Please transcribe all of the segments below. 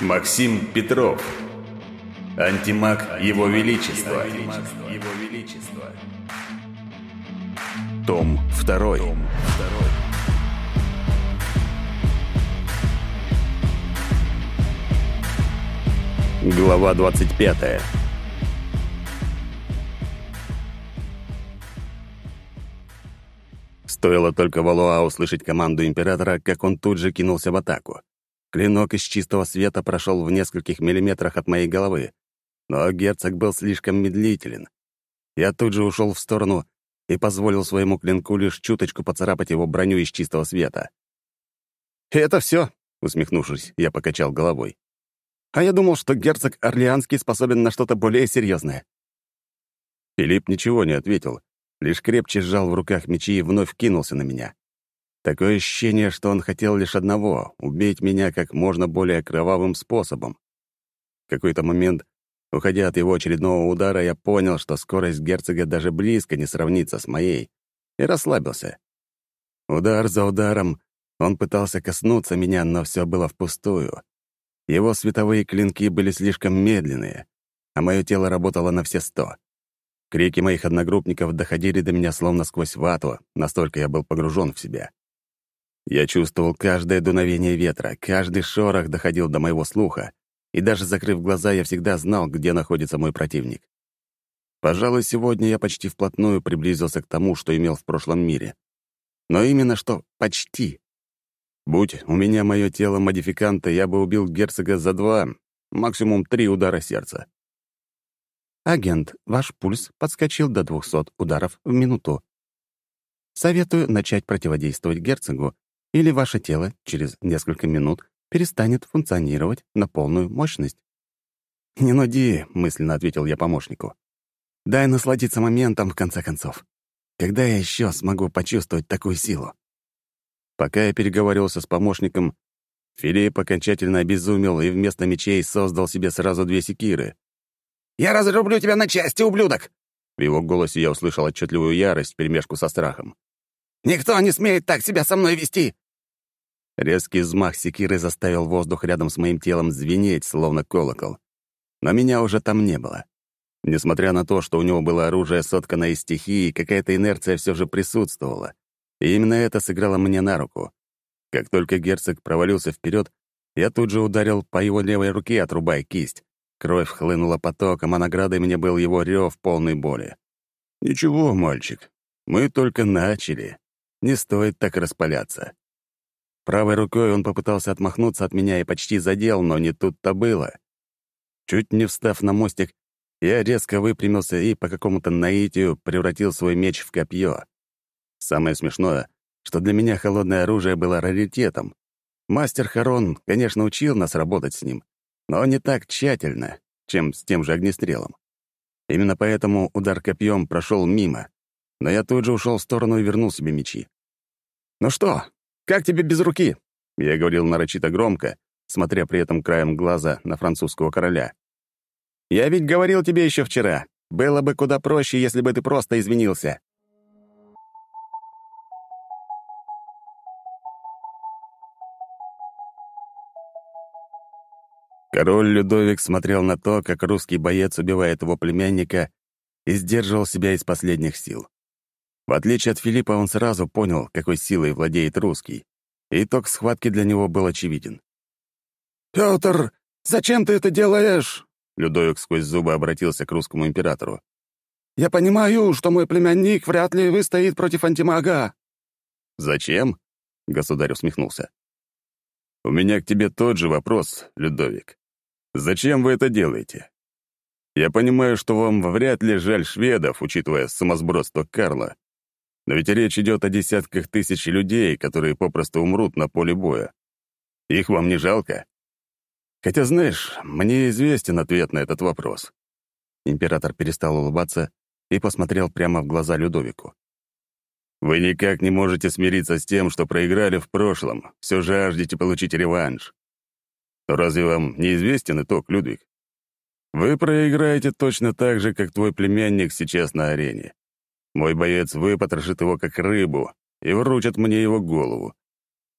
Максим Петров. Антимаг Его Величества. Том 2. Глава 25. Стоило только Валуа услышать команду императора, как он тут же кинулся в атаку. Клинок из чистого света прошел в нескольких миллиметрах от моей головы, но герцог был слишком медлителен. Я тут же ушел в сторону и позволил своему клинку лишь чуточку поцарапать его броню из чистого света. «Это все?» — усмехнувшись, я покачал головой. «А я думал, что герцог Орлеанский способен на что-то более серьезное. Филипп ничего не ответил, лишь крепче сжал в руках мечи и вновь кинулся на меня. Такое ощущение, что он хотел лишь одного — убить меня как можно более кровавым способом. В какой-то момент, уходя от его очередного удара, я понял, что скорость герцога даже близко не сравнится с моей, и расслабился. Удар за ударом он пытался коснуться меня, но все было впустую. Его световые клинки были слишком медленные, а мое тело работало на все сто. Крики моих одногруппников доходили до меня словно сквозь вату, настолько я был погружен в себя. Я чувствовал каждое дуновение ветра, каждый шорох доходил до моего слуха, и даже закрыв глаза, я всегда знал, где находится мой противник. Пожалуй, сегодня я почти вплотную приблизился к тому, что имел в прошлом мире. Но именно что «почти». Будь у меня мое тело модификанта, я бы убил герцога за два, максимум три удара сердца. Агент, ваш пульс подскочил до 200 ударов в минуту. Советую начать противодействовать герцогу или ваше тело через несколько минут перестанет функционировать на полную мощность. «Не нуди», — мысленно ответил я помощнику. «Дай насладиться моментом, в конце концов. Когда я еще смогу почувствовать такую силу?» Пока я переговаривался с помощником, Филипп окончательно обезумел и вместо мечей создал себе сразу две секиры. «Я разрублю тебя на части, ублюдок!» В его голосе я услышал отчетливую ярость вперемешку со страхом. Никто не смеет так себя со мной вести!» Резкий взмах секиры заставил воздух рядом с моим телом звенеть, словно колокол. Но меня уже там не было. Несмотря на то, что у него было оружие, сотканное из стихии, какая-то инерция все же присутствовала. И именно это сыграло мне на руку. Как только герцог провалился вперед, я тут же ударил по его левой руке, отрубая кисть. Кровь хлынула потоком, а наградой мне был его рев полной боли. «Ничего, мальчик, мы только начали. Не стоит так распаляться. Правой рукой он попытался отмахнуться от меня и почти задел, но не тут-то было. Чуть не встав на мостик, я резко выпрямился и по какому-то наитию превратил свой меч в копье. Самое смешное, что для меня холодное оружие было раритетом. Мастер Харон, конечно, учил нас работать с ним, но не так тщательно, чем с тем же огнестрелом. Именно поэтому удар копьем прошел мимо но я тут же ушел в сторону и вернул себе мечи. «Ну что, как тебе без руки?» Я говорил нарочито громко, смотря при этом краем глаза на французского короля. «Я ведь говорил тебе еще вчера. Было бы куда проще, если бы ты просто извинился». Король Людовик смотрел на то, как русский боец убивает его племянника, и сдерживал себя из последних сил. В отличие от Филиппа, он сразу понял, какой силой владеет русский. Итог схватки для него был очевиден. «Пётр, зачем ты это делаешь?» Людовик сквозь зубы обратился к русскому императору. «Я понимаю, что мой племянник вряд ли выстоит против антимага». «Зачем?» — государь усмехнулся. «У меня к тебе тот же вопрос, Людовик. Зачем вы это делаете? Я понимаю, что вам вряд ли жаль шведов, учитывая сумасбродство Карла. Но ведь речь идет о десятках тысяч людей, которые попросту умрут на поле боя. Их вам не жалко? Хотя, знаешь, мне известен ответ на этот вопрос. Император перестал улыбаться и посмотрел прямо в глаза Людовику. Вы никак не можете смириться с тем, что проиграли в прошлом, все жаждете получить реванш. разве вам не известен итог, Людвиг? Вы проиграете точно так же, как твой племянник сейчас на арене. Мой боец выпотрошит его как рыбу и вручит мне его голову.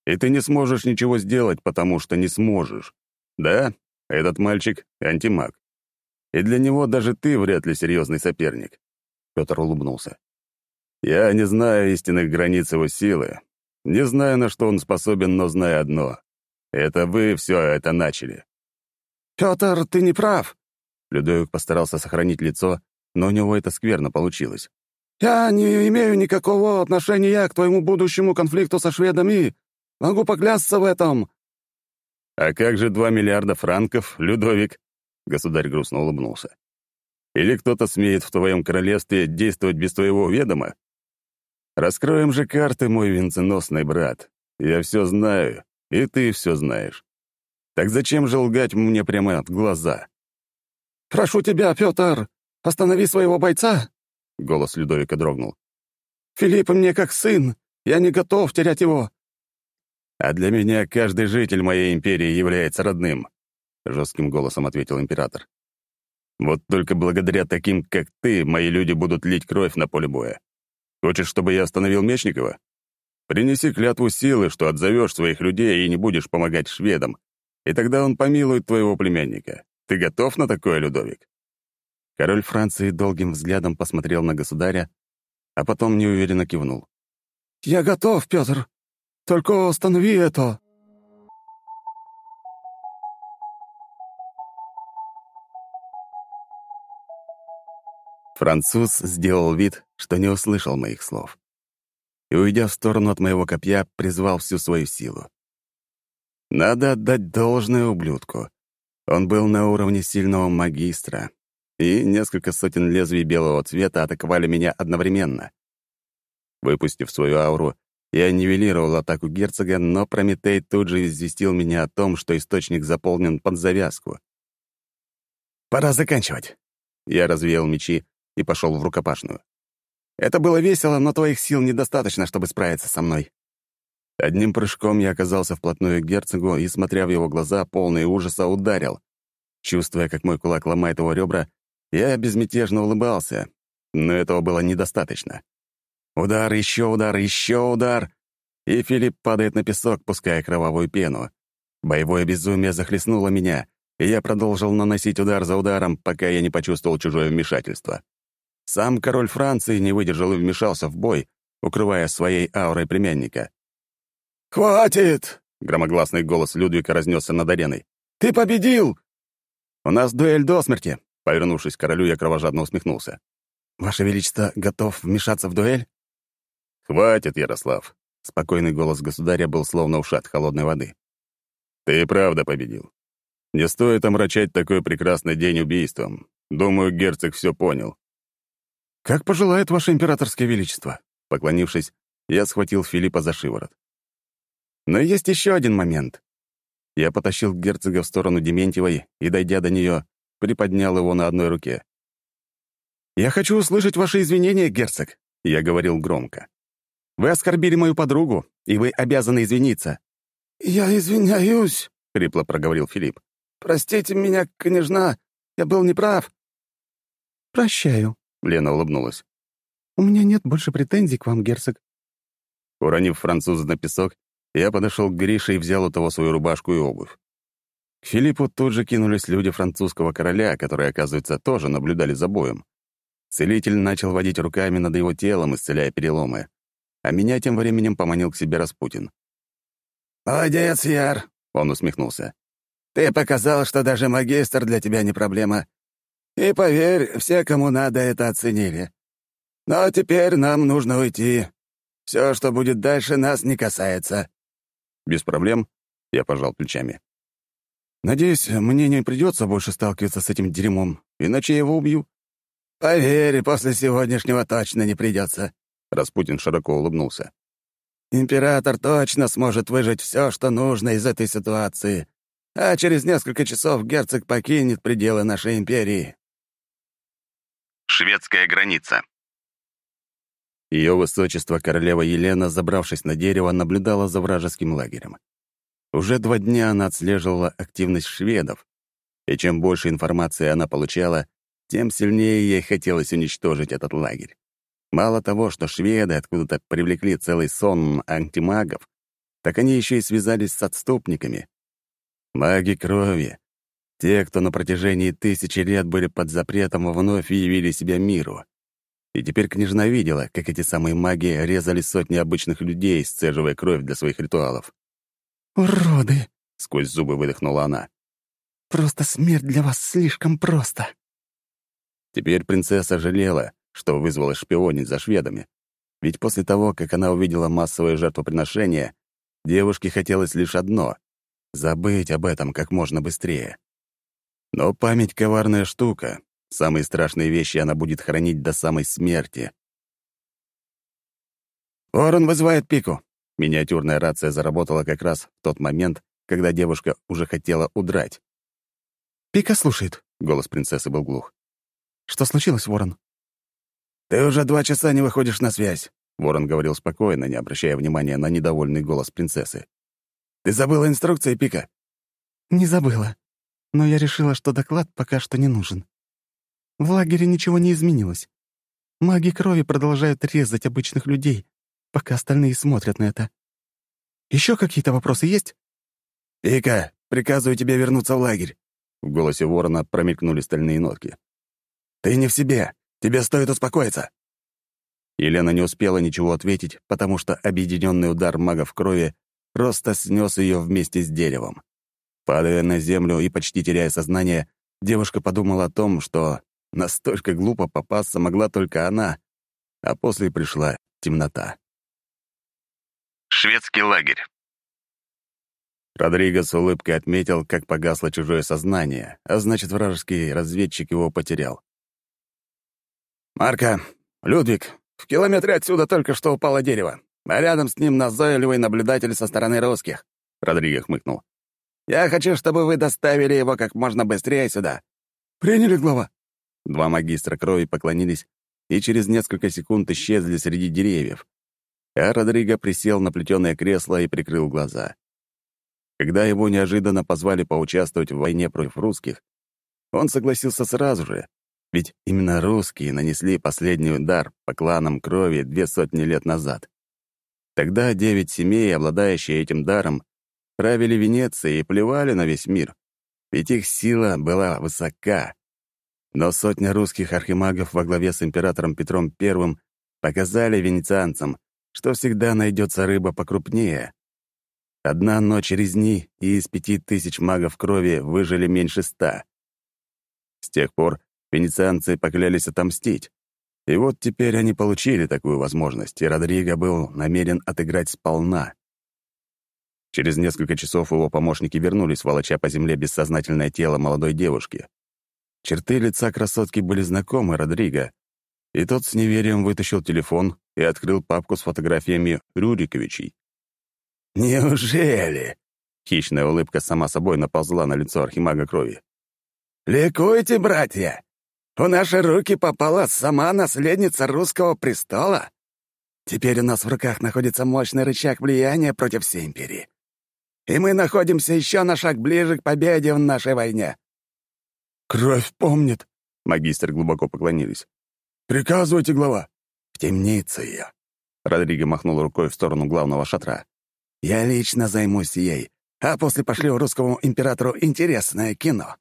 И ты не сможешь ничего сделать, потому что не сможешь. Да, этот мальчик — антимаг. И для него даже ты вряд ли серьезный соперник. Петр улыбнулся. Я не знаю истинных границ его силы. Не знаю, на что он способен, но знаю одно. Это вы все это начали. «Петр, ты не прав!» Людовик постарался сохранить лицо, но у него это скверно получилось. «Я не имею никакого отношения к твоему будущему конфликту со шведами. Могу поклясться в этом». «А как же два миллиарда франков, Людовик?» Государь грустно улыбнулся. «Или кто-то смеет в твоем королевстве действовать без твоего ведома? Раскроем же карты, мой венценосный брат. Я все знаю, и ты все знаешь. Так зачем же лгать мне прямо в глаза?» «Прошу тебя, Петр, останови своего бойца!» Голос Людовика дрогнул. «Филипп мне как сын. Я не готов терять его». «А для меня каждый житель моей империи является родным», — жестким голосом ответил император. «Вот только благодаря таким, как ты, мои люди будут лить кровь на поле боя. Хочешь, чтобы я остановил Мечникова? Принеси клятву силы, что отзовешь своих людей и не будешь помогать шведам, и тогда он помилует твоего племянника. Ты готов на такое, Людовик?» Король Франции долгим взглядом посмотрел на государя, а потом неуверенно кивнул. «Я готов, Петр. Только останови это!» Француз сделал вид, что не услышал моих слов. И, уйдя в сторону от моего копья, призвал всю свою силу. Надо отдать должное ублюдку. Он был на уровне сильного магистра, и несколько сотен лезвий белого цвета атаковали меня одновременно. Выпустив свою ауру, я нивелировал атаку герцога, но Прометей тут же известил меня о том, что источник заполнен под завязку. «Пора заканчивать!» Я развеял мечи и пошел в рукопашную. «Это было весело, но твоих сил недостаточно, чтобы справиться со мной». Одним прыжком я оказался вплотную к герцогу и, смотря в его глаза, полные ужаса, ударил. Чувствуя, как мой кулак ломает его ребра, я безмятежно улыбался, но этого было недостаточно. Удар, еще удар, еще удар. И Филипп падает на песок, пуская кровавую пену. Боевое безумие захлестнуло меня, и я продолжил наносить удар за ударом, пока я не почувствовал чужое вмешательство. Сам король Франции не выдержал и вмешался в бой, укрывая своей аурой племянника. «Хватит!» — громогласный голос Людвига разнесся над ареной. «Ты победил!» «У нас дуэль до смерти!» Повернувшись к королю, я кровожадно усмехнулся. «Ваше Величество готов вмешаться в дуэль?» «Хватит, Ярослав!» Спокойный голос государя был словно ушат холодной воды. «Ты правда победил. Не стоит омрачать такой прекрасный день убийством. Думаю, герцог все понял». «Как пожелает Ваше Императорское Величество!» Поклонившись, я схватил Филиппа за шиворот. «Но есть еще один момент». Я потащил герцога в сторону Дементьевой и, дойдя до нее, приподнял его на одной руке. «Я хочу услышать ваши извинения, герцог», — я говорил громко. «Вы оскорбили мою подругу, и вы обязаны извиниться». «Я извиняюсь», — хрипло проговорил Филипп. «Простите меня, княжна, я был неправ». «Прощаю», — Лена улыбнулась. «У меня нет больше претензий к вам, герцог». Уронив француза на песок, я подошел к Грише и взял у того свою рубашку и обувь. К Филиппу тут же кинулись люди французского короля, которые, оказывается, тоже наблюдали за боем. Целитель начал водить руками над его телом, исцеляя переломы. А меня тем временем поманил к себе Распутин. «Молодец, Яр!» — он усмехнулся. «Ты показал, что даже магистр для тебя не проблема. И поверь, все, кому надо, это оценили. Но теперь нам нужно уйти. Все, что будет дальше, нас не касается». «Без проблем», — я пожал плечами. Надеюсь, мне не придется больше сталкиваться с этим дерьмом, иначе я его убью. Поверь, после сегодняшнего точно не придется. Распутин широко улыбнулся. Император точно сможет выжать все, что нужно из этой ситуации, а через несколько часов герцог покинет пределы нашей империи. Шведская граница. Ее высочество королева Елена, забравшись на дерево, наблюдала за вражеским лагерем. Уже два дня она отслеживала активность шведов, и чем больше информации она получала, тем сильнее ей хотелось уничтожить этот лагерь. Мало того, что шведы откуда-то привлекли целый сон антимагов, так они еще и связались с отступниками. Маги крови. Те, кто на протяжении тысячи лет были под запретом, вновь явили себя миру. И теперь княжна видела, как эти самые маги резали сотни обычных людей, сцеживая кровь для своих ритуалов. «Уроды!» — сквозь зубы выдохнула она. «Просто смерть для вас слишком просто!» Теперь принцесса жалела, что вызвала шпионить за шведами. Ведь после того, как она увидела массовое жертвоприношение, девушке хотелось лишь одно — забыть об этом как можно быстрее. Но память — коварная штука. Самые страшные вещи она будет хранить до самой смерти. «Ворон вызывает пику!» Миниатюрная рация заработала как раз в тот момент, когда девушка уже хотела удрать. «Пика слушает», — голос принцессы был глух. «Что случилось, Ворон?» «Ты уже два часа не выходишь на связь», — Ворон говорил спокойно, не обращая внимания на недовольный голос принцессы. «Ты забыла инструкции, Пика?» «Не забыла. Но я решила, что доклад пока что не нужен. В лагере ничего не изменилось. Маги крови продолжают резать обычных людей, пока остальные смотрят на это. Еще какие-то вопросы есть?» «Пика, приказываю тебе вернуться в лагерь». В голосе ворона промелькнули стальные нотки. «Ты не в себе. Тебе стоит успокоиться». Елена не успела ничего ответить, потому что объединенный удар мага в крови просто снес ее вместе с деревом. Падая на землю и почти теряя сознание, девушка подумала о том, что настолько глупо попасться могла только она, а после пришла темнота. Шведский лагерь. Родриго с улыбкой отметил, как погасло чужое сознание, а значит, вражеский разведчик его потерял. «Марка, Людвиг, в километре отсюда только что упало дерево, а рядом с ним назойливый наблюдатель со стороны русских», — Родриго хмыкнул. «Я хочу, чтобы вы доставили его как можно быстрее сюда». «Приняли, глава». Два магистра крови поклонились и через несколько секунд исчезли среди деревьев, а Родриго присел на плетеное кресло и прикрыл глаза. Когда его неожиданно позвали поучаствовать в войне против русских, он согласился сразу же, ведь именно русские нанесли последний удар по кланам крови две сотни лет назад. Тогда девять семей, обладающие этим даром, правили Венецией и плевали на весь мир, ведь их сила была высока. Но сотня русских архимагов во главе с императором Петром I показали венецианцам, что всегда найдется рыба покрупнее. Одна ночь резни, и из пяти тысяч магов крови выжили меньше ста. С тех пор Венецианцы поклялись отомстить. И вот теперь они получили такую возможность, и Родриго был намерен отыграть сполна. Через несколько часов его помощники вернулись, волоча по земле бессознательное тело молодой девушки. Черты лица красотки были знакомы Родриго, и тот с неверием вытащил телефон и открыл папку с фотографиями Рюриковичей. «Неужели?» Хищная улыбка сама собой наползла на лицо архимага крови. «Ликуйте, братья! В наши руки попала сама наследница русского престола. Теперь у нас в руках находится мощный рычаг влияния против всей империи. И мы находимся еще на шаг ближе к победе в нашей войне. «Кровь помнит», — магистр глубоко поклонились. «Приказывайте, глава». «В темницу ее». Родриго махнул рукой в сторону главного шатра. «Я лично займусь ей, а после пошлю русскому императору интересное кино».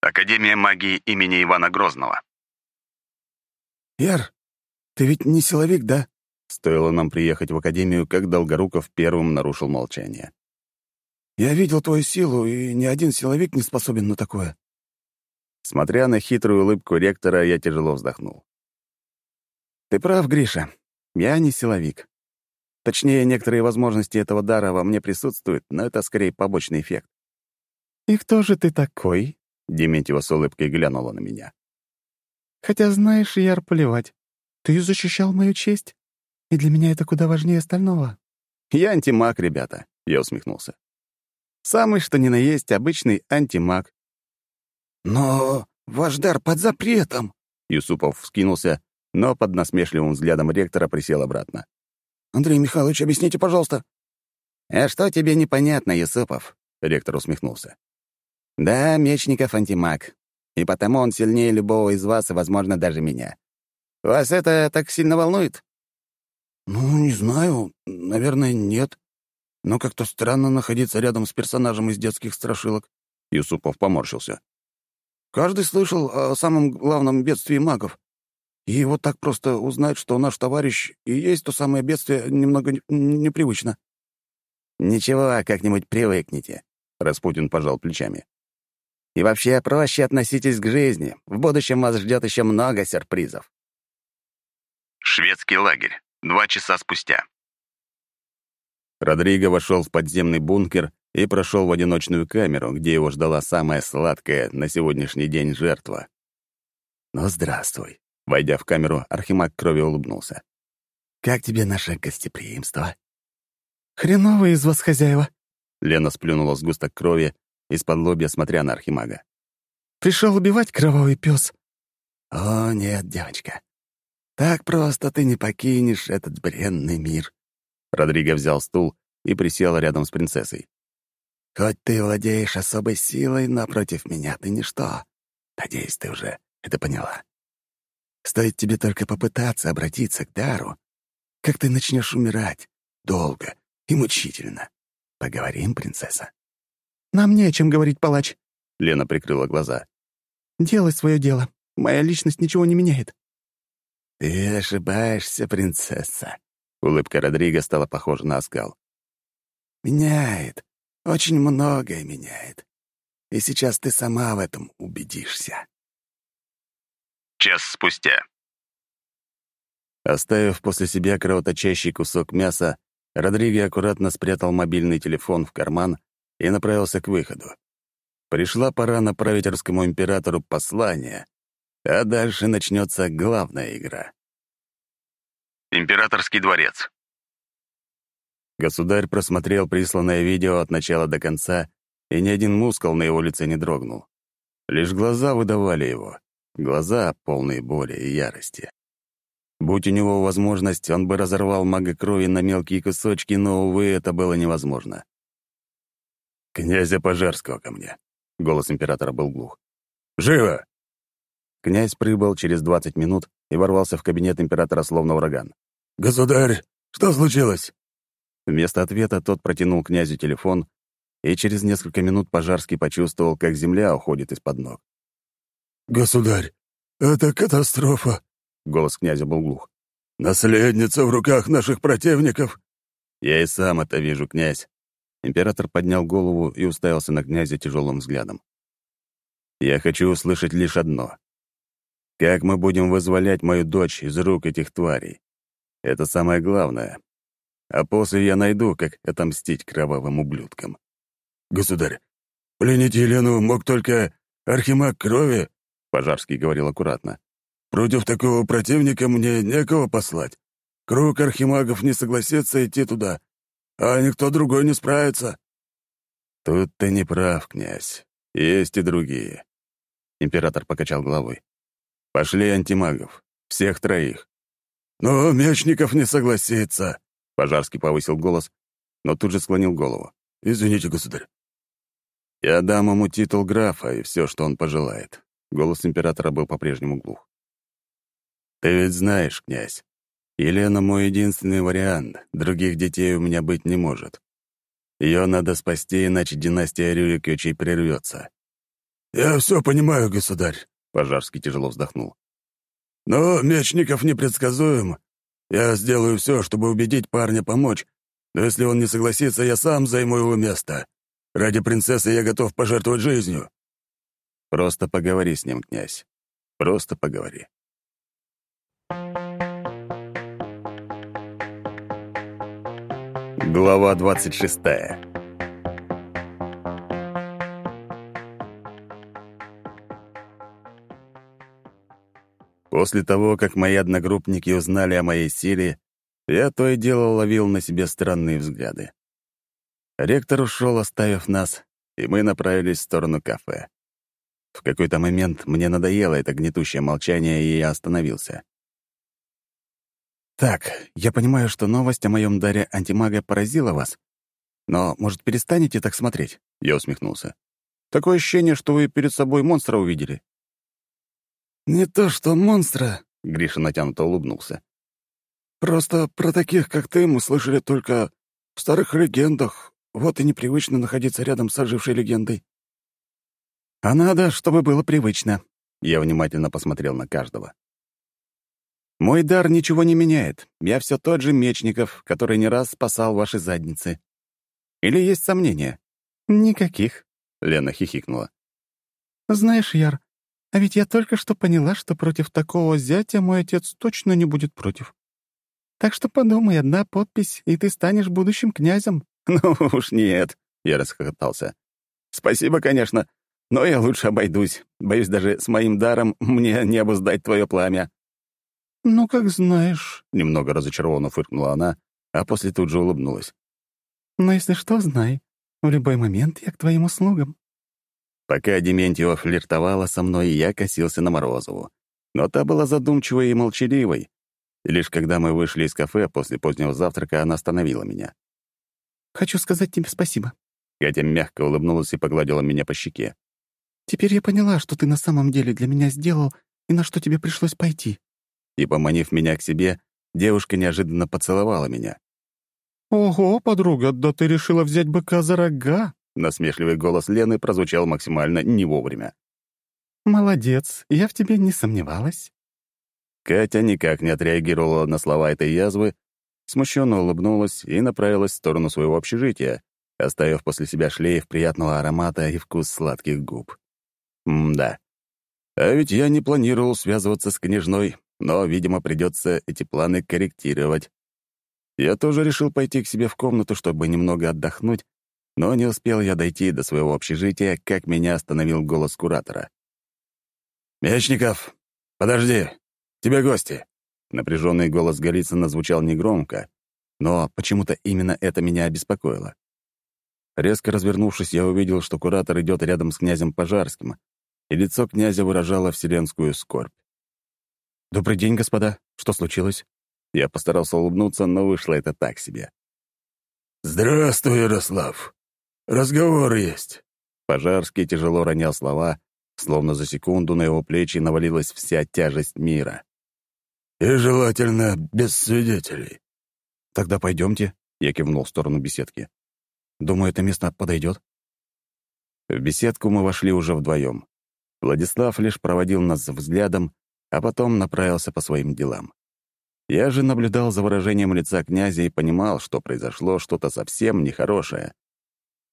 Академия магии имени Ивана Грозного. «Яр, ты ведь не силовик, да?» Стоило нам приехать в Академию, как Долгоруков первым нарушил молчание. «Я видел твою силу, и ни один силовик не способен на такое». Смотря на хитрую улыбку ректора, я тяжело вздохнул. «Ты прав, Гриша. Я не силовик. Точнее, некоторые возможности этого дара во мне присутствуют, но это скорее побочный эффект». «И кто же ты такой?» Дементьева с улыбкой глянула на меня. «Хотя, знаешь, Яр, плевать. Ты защищал мою честь, и для меня это куда важнее остального». «Я антимаг, ребята», — я усмехнулся. «Самый что ни на есть обычный антимаг». «Но ваш дар под запретом», — Юсупов вскинулся, но под насмешливым взглядом ректора присел обратно. «Андрей Михайлович, объясните, пожалуйста». «А что тебе непонятно, Юсупов?» — ректор усмехнулся. Да, Мечников антимаг. И потому он сильнее любого из вас и, возможно, даже меня. Вас это так сильно волнует? Ну, не знаю. Наверное, нет. Но как-то странно находиться рядом с персонажем из детских страшилок. Юсупов поморщился. «Каждый слышал о самом главном бедствии магов. И вот так просто узнать, что наш товарищ и есть то самое бедствие, немного непривычно». «Ничего, как-нибудь привыкните», — Распутин пожал плечами. «И вообще проще относитесь к жизни. В будущем вас ждет еще много сюрпризов». Шведский лагерь. Два часа спустя. Родриго вошел в подземный бункер и прошел в одиночную камеру, где его ждала самая сладкая на сегодняшний день жертва. «Ну, здравствуй», — войдя в камеру, Архимаг крови улыбнулся. «Как тебе наше гостеприимство?» «Хреновые из вас хозяева», — Лена сплюнула сгусток крови, из-под лобья смотря на Архимага. «Пришел убивать кровавый пес. «О, нет, девочка. Так просто ты не покинешь этот бренный мир». Родриго взял стул и присел рядом с принцессой. «Хоть ты владеешь особой силой, напротив меня ты ничто. Надеюсь, ты уже это поняла. Стоит тебе только попытаться обратиться к дару, как ты начнешь умирать долго и мучительно. Поговорим, принцесса?» «Нам не о чем говорить, палач». Лена прикрыла глаза. «Делай свое дело. Моя личность ничего не меняет». «Ты ошибаешься, принцесса. Улыбка Родриго стала похожа на оскал. «Меняет. Очень многое меняет. И сейчас ты сама в этом убедишься». Час спустя. Оставив после себя кровоточащий кусок мяса, Родриго аккуратно спрятал мобильный телефон в карман и направился к выходу. Пришла пора направить русскому императору послание, а дальше начнется главная игра. Императорский дворец. Государь просмотрел присланное видео от начала до конца, и ни один мускул на его лице не дрогнул. Лишь глаза выдавали его. Глаза, полные боли и ярости. Будь у него возможность, он бы разорвал мага крови на мелкие кусочки, но, увы, это было невозможно. «Князя Пожарского ко мне», — голос императора был глух. «Живо!» Князь прибыл через 20 минут и ворвался в кабинет императора словно ураган. «Государь, что случилось?» Вместо ответа тот протянул князю телефон, и через несколько минут Пожарский почувствовал, как земля уходит из-под ног. «Государь, это катастрофа!» — голос князя был глух. «Наследница в руках наших противников!» «Я и сам это вижу, князь!» Император поднял голову и уставился на князя тяжелым взглядом. «Я хочу услышать лишь одно. Как мы будем вызволять мою дочь из рук этих тварей? Это самое главное. А после я найду, как отомстить кровавым ублюдкам. «Государь, пленить Елену мог только архимаг крови», — Пожарский говорил аккуратно. «Против такого противника мне некого послать. Круг архимагов не согласится идти туда, а никто другой не справится». «Тут ты не прав, князь. Есть и другие». Император покачал головой. Пошли антимагов. Всех троих. «Но Мечников не согласится», — Пожарский повысил голос, но тут же склонил голову. «Извините, государь». «Я дам ему титул графа и все, что он пожелает». Голос императора был по-прежнему глух. «Ты ведь знаешь, князь, Елена — мой единственный вариант, других детей у меня быть не может. Ее надо спасти, иначе династия Рюриковичей прервется». «Я все понимаю, государь», Пожарский тяжело вздохнул. «Но Мечников непредсказуем. Я сделаю все, чтобы убедить парня помочь, но если он не согласится, я сам займу его место. Ради принцессы я готов пожертвовать жизнью». «Просто поговори с ним, князь. Просто поговори». Глава двадцать шестая. После того, как мои одногруппники узнали о моей силе, я то и дело ловил на себе странные взгляды. Ректор ушел, оставив нас, и мы направились в сторону кафе. В какой-то момент мне надоело это гнетущее молчание, и я остановился. «Так, я понимаю, что новость о моем даре антимага поразила вас. Но, может, перестанете так смотреть?» Я усмехнулся. «Такое ощущение, что вы перед собой монстра увидели». «Не то что монстра», — Гриша натянуто улыбнулся. «Просто про таких, как ты, мы слышали только в старых легендах. Вот и непривычно находиться рядом с ожившей легендой». «А надо, чтобы было привычно», — я внимательно посмотрел на каждого. «Мой дар ничего не меняет. Я все тот же Мечников, который не раз спасал ваши задницы. Или есть сомнения?» «Никаких», — Лена хихикнула. «Знаешь, Яр, а ведь я только что поняла, что против такого зятя мой отец точно не будет против. Так что подумай, одна подпись, и ты станешь будущим князем». «Ну уж нет», — я расхохотался. «Спасибо, конечно, но я лучше обойдусь. Боюсь, даже с моим даром мне не обуздать твое пламя». «Ну, как знаешь», — немного разочарованно фыркнула она, а после тут же улыбнулась. «Но если что, знай, в любой момент я к твоим услугам». Пока Дементьева флиртовала со мной, я косился на Морозову. Но та была задумчивой и молчаливой. И лишь когда мы вышли из кафе после позднего завтрака, она остановила меня. «Хочу сказать тебе спасибо». Катя мягко улыбнулась и погладила меня по щеке. «Теперь я поняла, что ты на самом деле для меня сделал и на что тебе пришлось пойти». И, поманив меня к себе, девушка неожиданно поцеловала меня. «Ого, подруга, да ты решила взять быка за рога!» Насмешливый голос Лены прозвучал максимально не вовремя. «Молодец, я в тебе не сомневалась». Катя никак не отреагировала на слова этой язвы, смущенно улыбнулась и направилась в сторону своего общежития, оставив после себя шлейф приятного аромата и вкус сладких губ. М-да. А ведь я не планировал связываться с княжной, но, видимо, придется эти планы корректировать. Я тоже решил пойти к себе в комнату, чтобы немного отдохнуть, но не успел я дойти до своего общежития, как меня остановил голос куратора. «Мечников, подожди, тебе гости!» Напряженный голос Голицына звучал негромко, но почему-то именно это меня обеспокоило. Резко развернувшись, я увидел, что куратор идет рядом с князем Пожарским, и лицо князя выражало вселенскую скорбь. «Добрый день, господа. Что случилось?» Я постарался улыбнуться, но вышло это так себе. «Здравствуй, Ярослав. Разговор есть». Пожарский тяжело ронял слова, словно за секунду на его плечи навалилась вся тяжесть мира. «И желательно без свидетелей». «Тогда пойдемте», — я кивнул в сторону беседки. «Думаю, это место подойдет». В беседку мы вошли уже вдвоем. Владислав лишь проводил нас взглядом, а потом направился по своим делам. Я же наблюдал за выражением лица князя и понимал, что произошло что-то совсем нехорошее.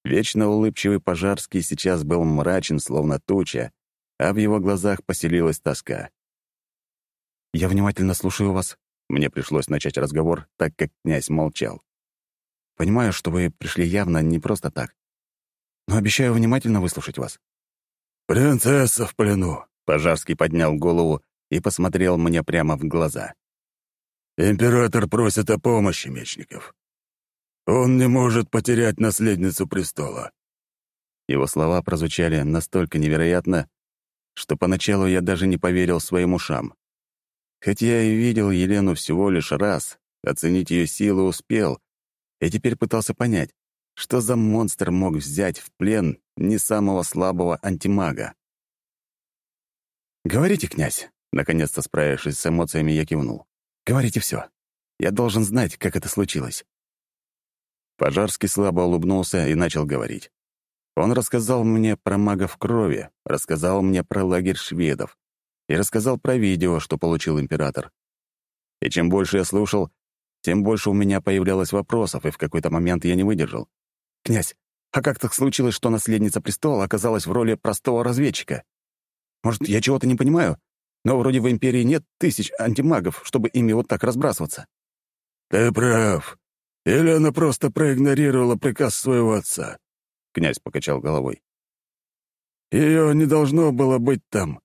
Вечно улыбчивый Пожарский сейчас был мрачен, словно туча, а в его глазах поселилась тоска. «Я внимательно слушаю вас». Мне пришлось начать разговор, так как князь молчал. «Понимаю, что вы пришли явно не просто так. Но обещаю внимательно выслушать вас». «Принцесса в плену», — Пожарский поднял голову и посмотрел мне прямо в глаза. «Император просит о помощи мечников. Он не может потерять наследницу престола». Его слова прозвучали настолько невероятно, что поначалу я даже не поверил своим ушам. Хотя я и видел Елену всего лишь раз, оценить ее силу успел, и теперь пытался понять, что за монстр мог взять в плен не самого слабого антимага. «Говорите, князь», — наконец-то справившись с эмоциями, я кивнул. «Говорите все. Я должен знать, как это случилось». Пожарский слабо улыбнулся и начал говорить. Он рассказал мне про магов крови, рассказал мне про лагерь шведов и рассказал про видео, что получил император. И чем больше я слушал, тем больше у меня появлялось вопросов, и в какой-то момент я не выдержал. «Князь, а как так случилось, что наследница престола оказалась в роли простого разведчика? Может, я чего-то не понимаю, но вроде в Империи нет тысяч антимагов, чтобы ими вот так разбрасываться». «Ты прав. Или она просто проигнорировала приказ своего отца?» Князь покачал головой. «Ее не должно было быть там,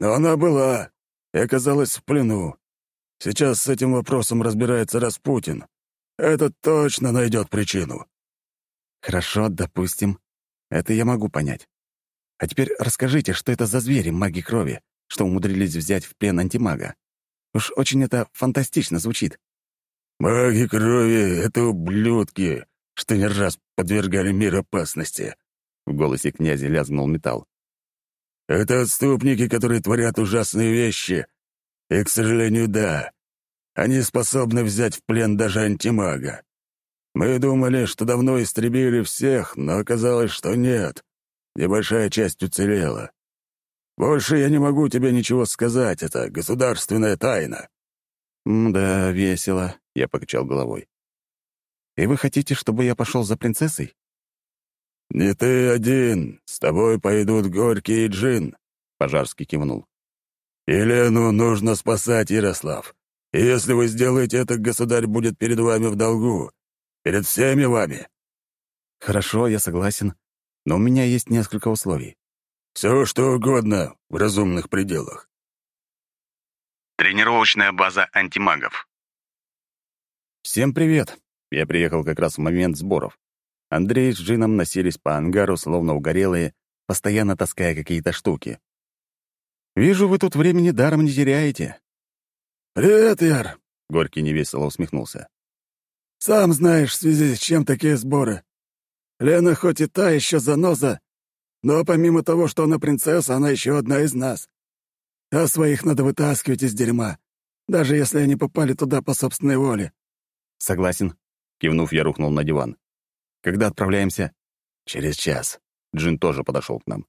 но она была и оказалась в плену. Сейчас с этим вопросом разбирается Распутин. Этот точно найдет причину». «Хорошо, допустим. Это я могу понять. А теперь расскажите, что это за звери маги крови, что умудрились взять в плен антимага? Уж очень это фантастично звучит». «Маги крови — это ублюдки, что не раз подвергали мир опасности», — в голосе князя лязгнул металл. «Это отступники, которые творят ужасные вещи. И, к сожалению, да, они способны взять в плен даже антимага. Мы думали, что давно истребили всех, но оказалось, что нет. небольшая часть уцелела. Больше я не могу тебе ничего сказать, это государственная тайна». «Да, весело», — я покачал головой. «И вы хотите, чтобы я пошел за принцессой?» «Не ты один, с тобой пойдут Горький и Джин», — Пожарский кивнул. «Елену нужно спасать, Ярослав. И если вы сделаете это, государь будет перед вами в долгу. Перед всеми вами». «Хорошо, я согласен, но у меня есть несколько условий». «Все, что угодно, в разумных пределах». Тренировочная база антимагов. «Всем привет!» Я приехал как раз в момент сборов. Андрей с Джином носились по ангару, словно угорелые, постоянно таская какие-то штуки. «Вижу, вы тут времени даром не теряете». «Привет, Яр!» — Горький невесело усмехнулся. «Сам знаешь, в связи с чем такие сборы. Лена хоть и та еще заноза, но помимо того, что она принцесса, она еще одна из нас. А своих надо вытаскивать из дерьма, даже если они попали туда по собственной воле». «Согласен», — кивнув, я рухнул на диван. «Когда отправляемся?» «Через час». Джин тоже подошел к нам.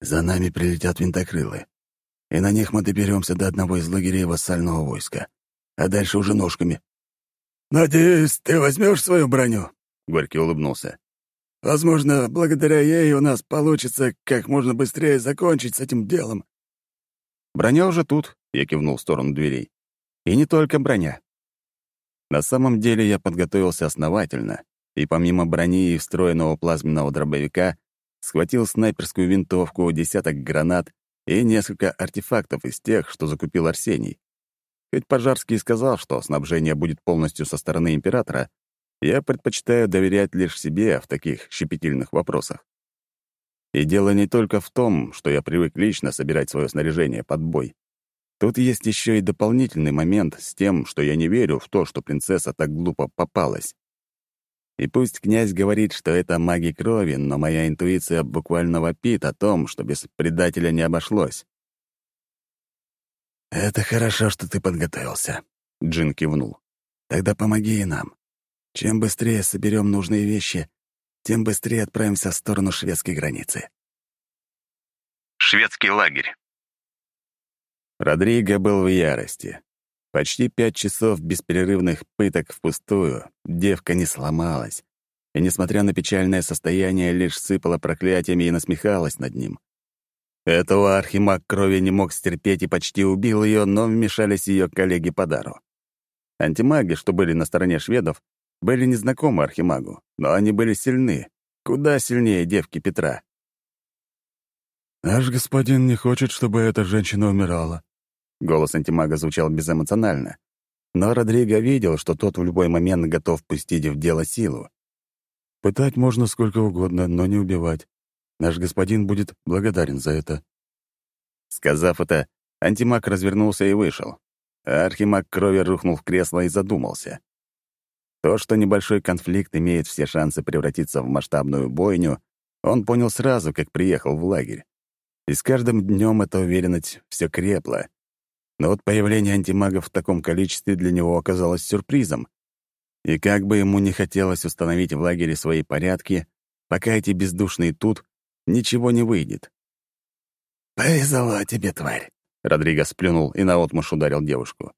«За нами прилетят винтокрылы, и на них мы доберемся до одного из лагерей вассального войска, а дальше уже ножками». «Надеюсь, ты возьмешь свою броню?» — Горький улыбнулся. «Возможно, благодаря ей у нас получится как можно быстрее закончить с этим делом». «Броня уже тут», — я кивнул в сторону дверей. «И не только броня. На самом деле я подготовился основательно, и помимо брони и встроенного плазменного дробовика схватил снайперскую винтовку, десяток гранат и несколько артефактов из тех, что закупил Арсений. Хоть Пожарский сказал, что снабжение будет полностью со стороны императора, я предпочитаю доверять лишь себе в таких щепетильных вопросах. И дело не только в том, что я привык лично собирать свое снаряжение под бой. Тут есть еще и дополнительный момент с тем, что я не верю в то, что принцесса так глупо попалась. И пусть князь говорит, что это маги крови, но моя интуиция буквально вопит о том, что без предателя не обошлось. «Это хорошо, что ты подготовился», — Джин кивнул. «Тогда помоги и нам. Чем быстрее соберем нужные вещи, тем быстрее отправимся в сторону шведской границы». Шведский лагерь. Родриго был в ярости. Почти пять часов бесперерывных пыток впустую, девка не сломалась. И, несмотря на печальное состояние, лишь сыпала проклятиями и насмехалась над ним. Этого архимаг крови не мог стерпеть и почти убил ее, но вмешались ее коллеги по дару. Антимаги, что были на стороне шведов, были незнакомы архимагу, но они были сильны, куда сильнее девки Петра. «Наш господин не хочет, чтобы эта женщина умирала». Голос антимага звучал безэмоционально. Но Родриго видел, что тот в любой момент готов пустить в дело силу. «Пытать можно сколько угодно, но не убивать. Наш господин будет благодарен за это». Сказав это, антимаг развернулся и вышел. А архимаг крови рухнул в кресло и задумался. То, что небольшой конфликт имеет все шансы превратиться в масштабную бойню, он понял сразу, как приехал в лагерь. И с каждым днем эта уверенность все крепла. Но вот появление антимагов в таком количестве для него оказалось сюрпризом. И как бы ему не хотелось установить в лагере свои порядки, пока эти бездушные тут, ничего не выйдет. «Повезло тебе, тварь!» — Родриго сплюнул и наотмашь ударил девушку.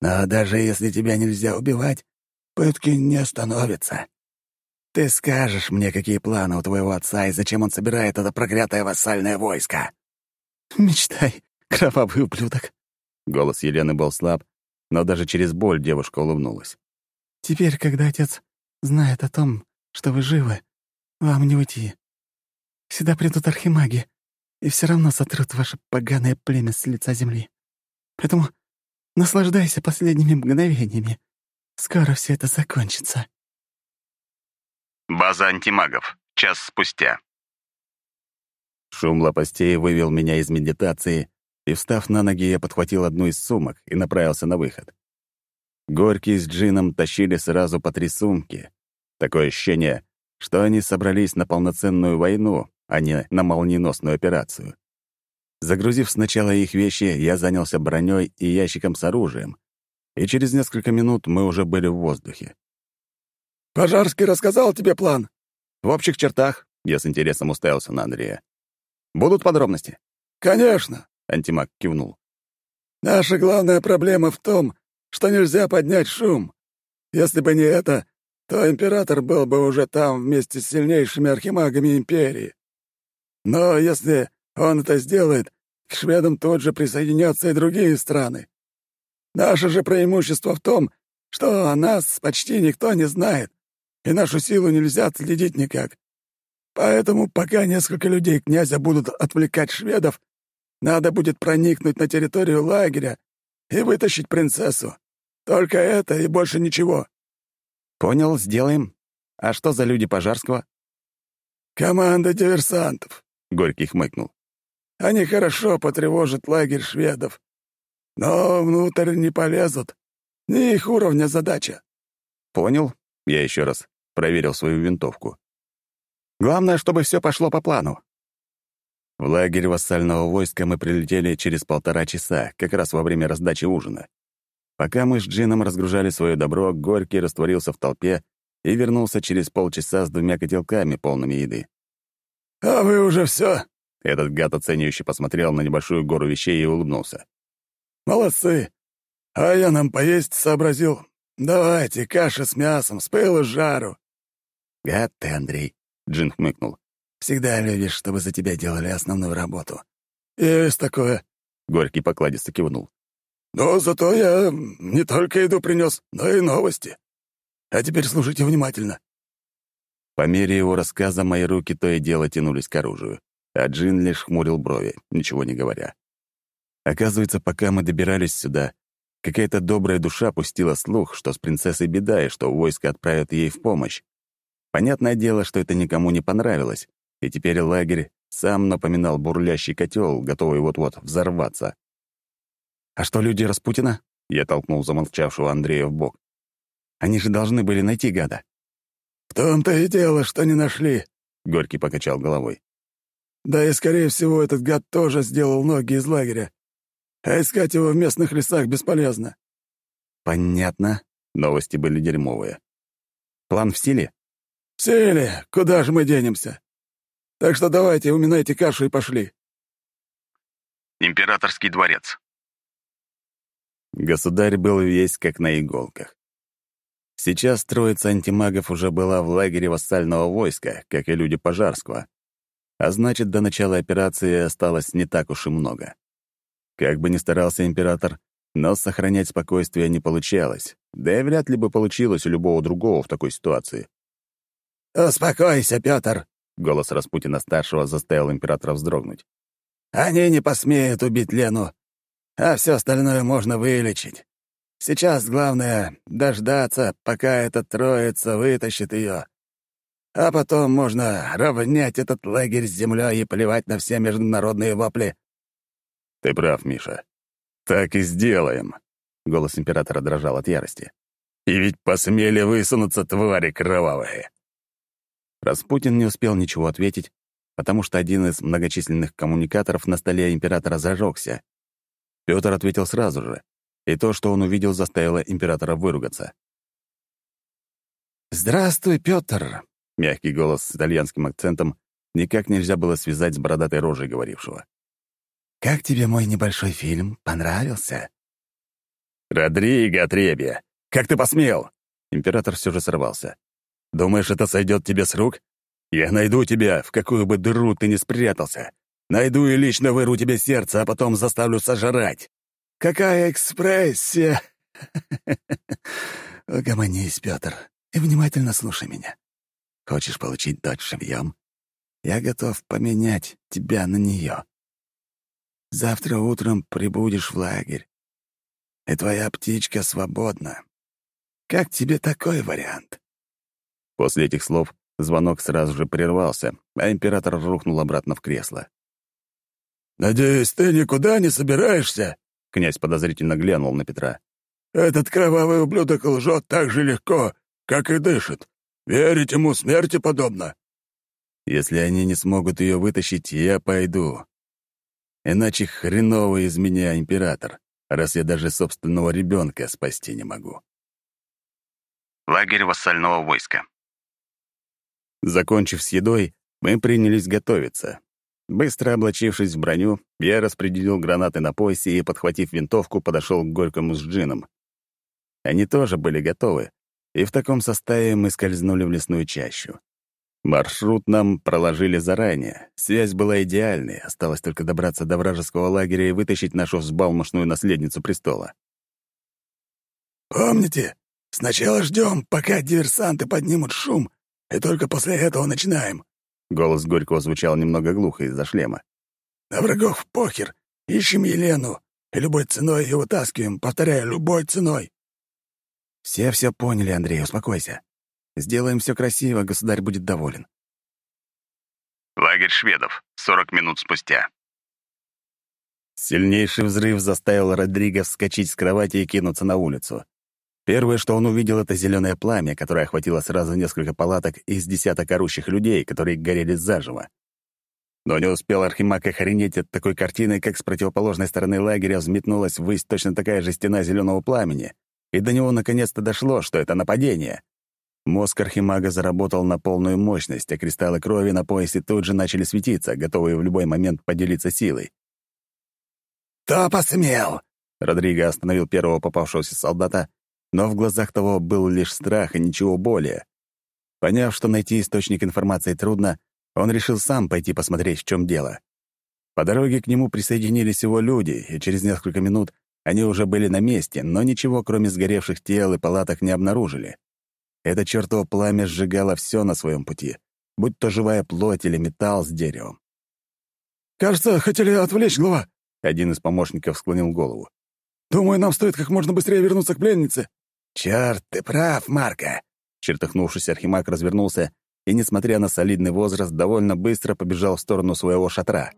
«Но даже если тебя нельзя убивать, пытки не остановятся. Ты скажешь мне, какие планы у твоего отца и зачем он собирает это проклятое вассальное войско?» «Мечтай, кровавый ублюдок!» Голос Елены был слаб, но даже через боль девушка улыбнулась. «Теперь, когда отец знает о том, что вы живы, вам не уйти. Сюда придут архимаги, и все равно сотрут ваше поганое племя с лица земли. Поэтому наслаждайся последними мгновениями. Скоро все это закончится». База антимагов. Час спустя. Шум лопастей вывел меня из медитации, и, встав на ноги, я подхватил одну из сумок и направился на выход. Горький с Джином тащили сразу по три сумки. Такое ощущение, что они собрались на полноценную войну, а не на молниеносную операцию. Загрузив сначала их вещи, я занялся броней и ящиком с оружием, и через несколько минут мы уже были в воздухе. «Пожарский рассказал тебе план?» «В общих чертах», Я с интересом уставился на Андрея. «Будут подробности?» «Конечно», — антимаг кивнул. «Наша главная проблема в том, что нельзя поднять шум. Если бы не это, то император был бы уже там вместе с сильнейшими архимагами империи. Но если он это сделает, к шведам тут же присоединятся и другие страны. Наше же преимущество в том, что о нас почти никто не знает, и нашу силу нельзя отследить никак. Поэтому, пока несколько людей князя будут отвлекать шведов, надо будет проникнуть на территорию лагеря и вытащить принцессу. Только это и больше ничего. Понял, сделаем. А что за люди Пожарского? Команда диверсантов, — Горький хмыкнул. Они хорошо потревожат лагерь шведов, но внутрь не полезут. Не их уровня задача. Понял. Я еще раз проверил свою винтовку. Главное, чтобы все пошло по плану. В лагерь вассального войска мы прилетели через полтора часа, как раз во время раздачи ужина. Пока мы с Джином разгружали свое добро, Горький растворился в толпе и вернулся через полчаса с двумя котелками, полными еды. «А вы уже все? Этот гад оценивающе посмотрел на небольшую гору вещей и улыбнулся. «Молодцы! А я нам поесть сообразил. Давайте, каша с мясом, с пылу с жару». «Гад ты, Андрей!» — Джин хмыкнул. «Всегда любишь, чтобы за тебя делали основную работу». «Есть такое», — Горький покладисто кивнул. Но зато я не только еду принес, но и новости. А теперь слушайте внимательно». По мере его рассказа мои руки то и дело тянулись к оружию, а Джин лишь хмурил брови, ничего не говоря. Оказывается, пока мы добирались сюда, какая-то добрая душа пустила слух, что с принцессой беда и что войско отправят ей в помощь. Понятное дело, что это никому не понравилось, и теперь лагерь сам напоминал бурлящий котел, готовый вот-вот взорваться. «А что люди Распутина?» — я толкнул замолчавшего Андрея в бок. «Они же должны были найти гада». «В том-то и дело, что не нашли», — Горький покачал головой. «Да и, скорее всего, этот гад тоже сделал ноги из лагеря. А искать его в местных лесах бесполезно». «Понятно». Новости были дерьмовые. «План в силе?» «В силе. Куда же мы денемся? Так что давайте, уминайте кашу и пошли». Императорский дворец. Государь был весь как на иголках. Сейчас троица антимагов уже была в лагере вассального войска, как и люди Пожарского. А значит, до начала операции осталось не так уж и много. Как бы ни старался император, но сохранять спокойствие не получалось, да и вряд ли бы получилось у любого другого в такой ситуации. «Успокойся, Пётр!» — голос Распутина-старшего заставил императора вздрогнуть. «Они не посмеют убить Лену а все остальное можно вылечить. Сейчас главное — дождаться, пока эта троица вытащит ее. А потом можно равнять этот лагерь с землей и плевать на все международные вопли. Ты прав, Миша. Так и сделаем. Голос императора дрожал от ярости. И ведь посмели высунуться твари кровавые. Распутин не успел ничего ответить, потому что один из многочисленных коммуникаторов на столе императора зажегся, Петр ответил сразу же, и то, что он увидел, заставило императора выругаться. «Здравствуй, Петр!» — мягкий голос с итальянским акцентом никак нельзя было связать с бородатой рожей говорившего. «Как тебе мой небольшой фильм? Понравился?» «Родриго Требия! Как ты посмел?» Император все же сорвался. «Думаешь, это сойдет тебе с рук? Я найду тебя, в какую бы дыру ты ни спрятался. Найду и лично выру тебе сердце, а потом заставлю сожрать». «Какая экспрессия!» «Угомонись, Пётр, и внимательно слушай меня. Хочешь получить дочь живьем? Я готов поменять тебя на нее. Завтра утром прибудешь в лагерь, и твоя птичка свободна. Как тебе такой вариант?» После этих слов звонок сразу же прервался, а император рухнул обратно в кресло. «Надеюсь, ты никуда не собираешься?» Князь подозрительно глянул на Петра. «Этот кровавый ублюдок лжет так же легко, как и дышит. Верить ему смерти подобно». «Если они не смогут ее вытащить, я пойду. Иначе хреновый из меня император, раз я даже собственного ребенка спасти не могу». Лагерь вассального войска. Закончив с едой, Мы принялись готовиться. Быстро облачившись в броню, я распределил гранаты на поясе и, подхватив винтовку, подошел к Горькому с Джином. Они тоже были готовы, и в таком составе мы скользнули в лесную чащу. Маршрут нам проложили заранее. Связь была идеальной, осталось только добраться до вражеского лагеря и вытащить нашу взбалмошную наследницу престола. «Помните, сначала ждем, пока диверсанты поднимут шум, и только после этого начинаем». Голос Горького звучал немного глухо из-за шлема. «На врагов похер. Ищем Елену, и любой ценой ее вытаскиваем, повторяю, любой ценой». «Все все поняли, Андрей, успокойся. Сделаем все красиво, государь будет доволен. Лагерь шведов. 40 минут спустя. Сильнейший взрыв заставил Родриго вскочить с кровати и кинуться на улицу. Первое, что он увидел, — это зеленое пламя, которое охватило сразу несколько палаток из десяток орущих людей, которые горели заживо. Но не успел Архимаг охренеть от такой картины, как с противоположной стороны лагеря взметнулась ввысь точно такая же стена зеленого пламени, и до него наконец-то дошло, что это нападение. Мозг Архимага заработал на полную мощность, а кристаллы крови на поясе тут же начали светиться, готовые в любой момент поделиться силой. «Кто посмел?» Родриго остановил первого попавшегося солдата, но в глазах того был лишь страх и ничего более. Поняв, что найти источник информации трудно, он решил сам пойти посмотреть, в чем дело. По дороге к нему присоединились его люди, и через несколько минут они уже были на месте, но ничего, кроме сгоревших тел и палаток, не обнаружили. Это чертово пламя сжигало все на своем пути, будь то живая плоть или металл с деревом. «Кажется, хотели отвлечь, глава», — один из помощников склонил голову. «Думаю, нам стоит как можно быстрее вернуться к пленнице». «Черт, ты прав, Марка!» Чертыхнувшись, Архимаг развернулся и, несмотря на солидный возраст, довольно быстро побежал в сторону своего шатра.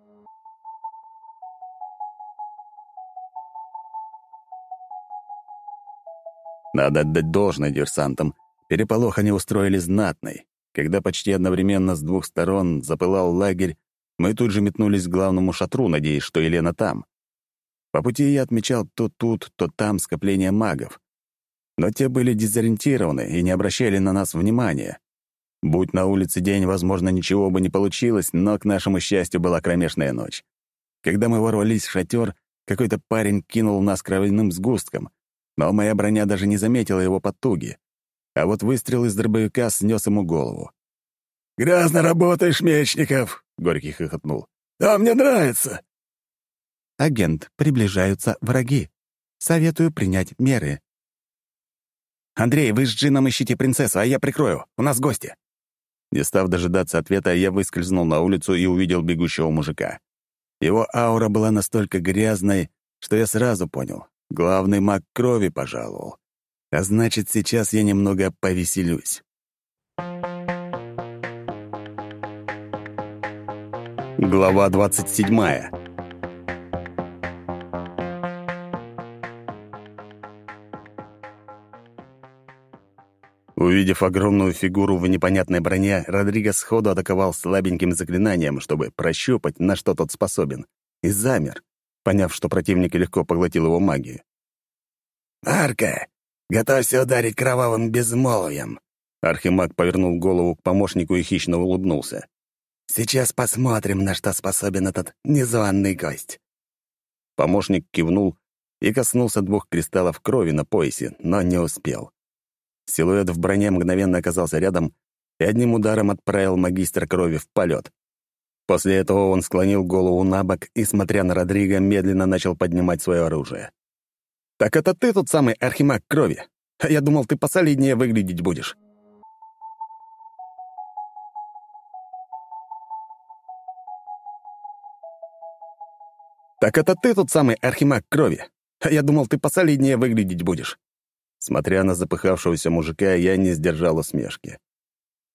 Надо отдать должное диверсантам — Переполох они устроили знатный. Когда почти одновременно с двух сторон запылал лагерь, мы тут же метнулись к главному шатру, надеясь, что Елена там. По пути я отмечал то тут, то там скопление магов. Но те были дезориентированы и не обращали на нас внимания. Будь на улице день, возможно, ничего бы не получилось, но, к нашему счастью, была кромешная ночь. Когда мы ворвались в шатер, какой-то парень кинул нас кровяным сгустком, но моя броня даже не заметила его потуги а вот выстрел из дробовика снес ему голову. «Грязно работаешь, Мечников!» — Горький хохотнул. «Да, мне нравится!» «Агент, приближаются враги. Советую принять меры». «Андрей, вы с Джином ищите принцессу, а я прикрою. У нас гости». Не став дожидаться ответа, я выскользнул на улицу и увидел бегущего мужика. Его аура была настолько грязной, что я сразу понял. Главный маг крови пожаловал. А значит, сейчас я немного повеселюсь. Глава 27 Увидев огромную фигуру в непонятной броне, Родриго сходу атаковал слабеньким заклинанием, чтобы прощупать, на что тот способен, и замер, поняв, что противник легко поглотил его магию. «Арка, Готовься ударить кровавым безмолвием!» Архимаг повернул голову к помощнику и хищно улыбнулся. «Сейчас посмотрим, на что способен этот незваный гость». Помощник кивнул и коснулся двух кристаллов крови на поясе, но не успел. Силуэт в броне мгновенно оказался рядом и одним ударом отправил магистра крови в полет. После этого он склонил голову на бок и, смотря на Родриго, медленно начал поднимать свое оружие. «Так это ты тот самый архимаг крови? А я думал, ты посолиднее выглядеть будешь». «Так это ты тот самый архимаг крови? А я думал, ты посолиднее выглядеть будешь». Смотря на запыхавшегося мужика, я не сдержал усмешки.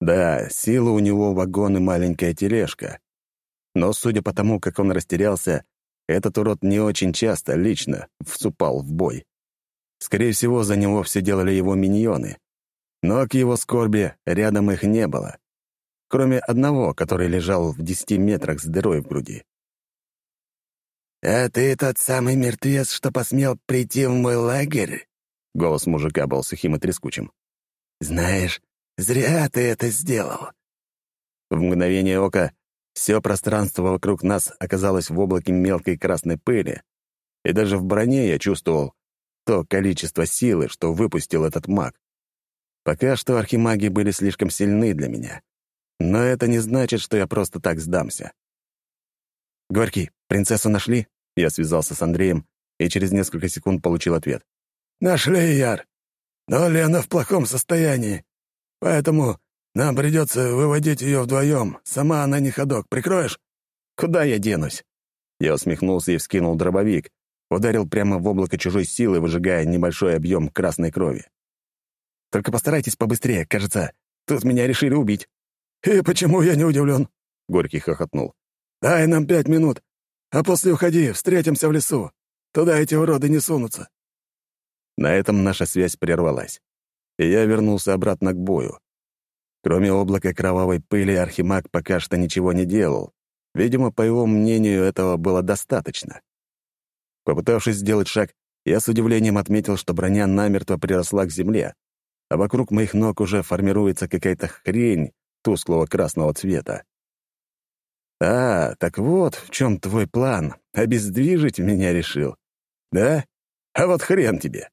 Да, сила у него вагон и маленькая тележка. Но, судя по тому, как он растерялся, этот урод не очень часто лично вступал в бой. Скорее всего, за него все делали его миньоны. Но к его скорби рядом их не было. Кроме одного, который лежал в десяти метрах с дырой в груди. «А ты тот самый мертвец, что посмел прийти в мой лагерь?» Голос мужика был сухим и трескучим. «Знаешь, зря ты это сделал. В мгновение ока все пространство вокруг нас оказалось в облаке мелкой красной пыли, и даже в броне я чувствовал то количество силы, что выпустил этот маг. Пока что архимаги были слишком сильны для меня. Но это не значит, что я просто так сдамся. «Горький, принцессу нашли?» Я связался с Андреем и через несколько секунд получил ответ. «Нашли, Яр. Но Лена в плохом состоянии. Поэтому нам придется выводить ее вдвоем. Сама она не ходок. Прикроешь?» «Куда я денусь?» Я усмехнулся и вскинул дробовик. Ударил прямо в облако чужой силы, выжигая небольшой объем красной крови. «Только постарайтесь побыстрее. Кажется, тут меня решили убить». «И почему я не удивлен?» — Горький хохотнул. «Дай нам пять минут, а после уходи, встретимся в лесу. Туда эти уроды не сунутся». На этом наша связь прервалась, и я вернулся обратно к бою. Кроме облака кровавой пыли, Архимаг пока что ничего не делал. Видимо, по его мнению, этого было достаточно. Попытавшись сделать шаг, я с удивлением отметил, что броня намертво приросла к земле, а вокруг моих ног уже формируется какая-то хрень тусклого красного цвета. «А, так вот в чем твой план. Обездвижить меня решил. Да? А вот хрен тебе!»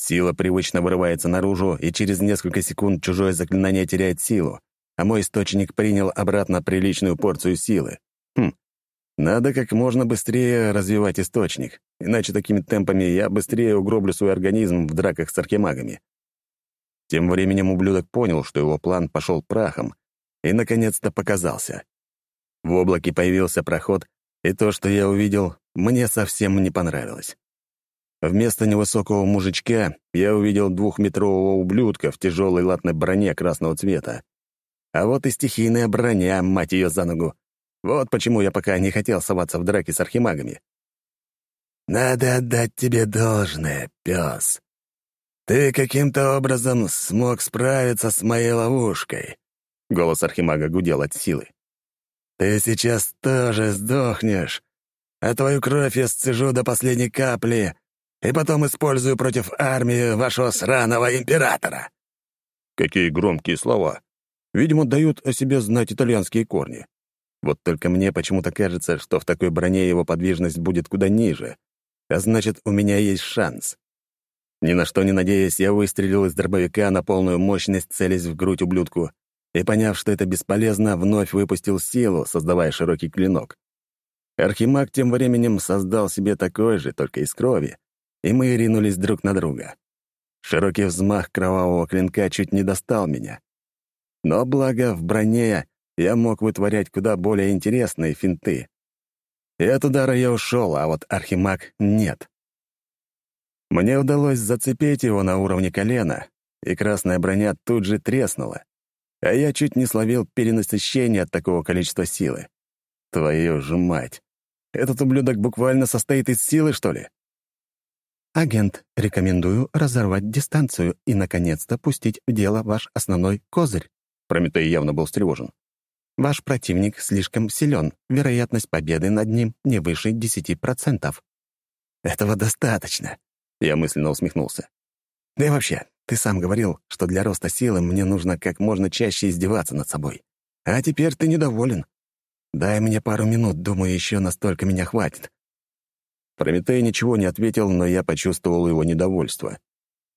Сила привычно вырывается наружу, и через несколько секунд чужое заклинание теряет силу, а мой источник принял обратно приличную порцию силы. Хм, надо как можно быстрее развивать источник, иначе такими темпами я быстрее угроблю свой организм в драках с архимагами. Тем временем ублюдок понял, что его план пошел прахом, и, наконец-то, показался. В облаке появился проход, и то, что я увидел, мне совсем не понравилось. Вместо невысокого мужичка я увидел двухметрового ублюдка в тяжелой латной броне красного цвета. А вот и стихийная броня, мать ее за ногу. Вот почему я пока не хотел соваться в драке с архимагами. «Надо отдать тебе должное, пес. Ты каким-то образом смог справиться с моей ловушкой». Голос архимага гудел от силы. «Ты сейчас тоже сдохнешь, а твою кровь я сцежу до последней капли, и потом использую против армии вашего сраного императора». Какие громкие слова. Видимо, дают о себе знать итальянские корни. Вот только мне почему-то кажется, что в такой броне его подвижность будет куда ниже. А значит, у меня есть шанс. Ни на что не надеясь, я выстрелил из дробовика на полную мощность, целясь в грудь ублюдку, и, поняв, что это бесполезно, вновь выпустил силу, создавая широкий клинок. Архимаг тем временем создал себе такой же, только из крови, и мы ринулись друг на друга. Широкий взмах кровавого клинка чуть не достал меня. Но благо в броне я мог вытворять куда более интересные финты. И от удара я ушел, а вот Архимаг — нет. Мне удалось зацепить его на уровне колена, и красная броня тут же треснула. А я чуть не словил перенасыщение от такого количества силы. Твою же мать! Этот ублюдок буквально состоит из силы, что ли? «Агент, рекомендую разорвать дистанцию и, наконец-то, пустить в дело ваш основной козырь». Прометей явно был встревожен. «Ваш противник слишком силен, вероятность победы над ним не выше 10%. «Этого достаточно», — я мысленно усмехнулся. «Да и вообще, ты сам говорил, что для роста силы мне нужно как можно чаще издеваться над собой. А теперь ты недоволен. Дай мне пару минут, думаю, еще настолько меня хватит. Прометей ничего не ответил, но я почувствовал его недовольство.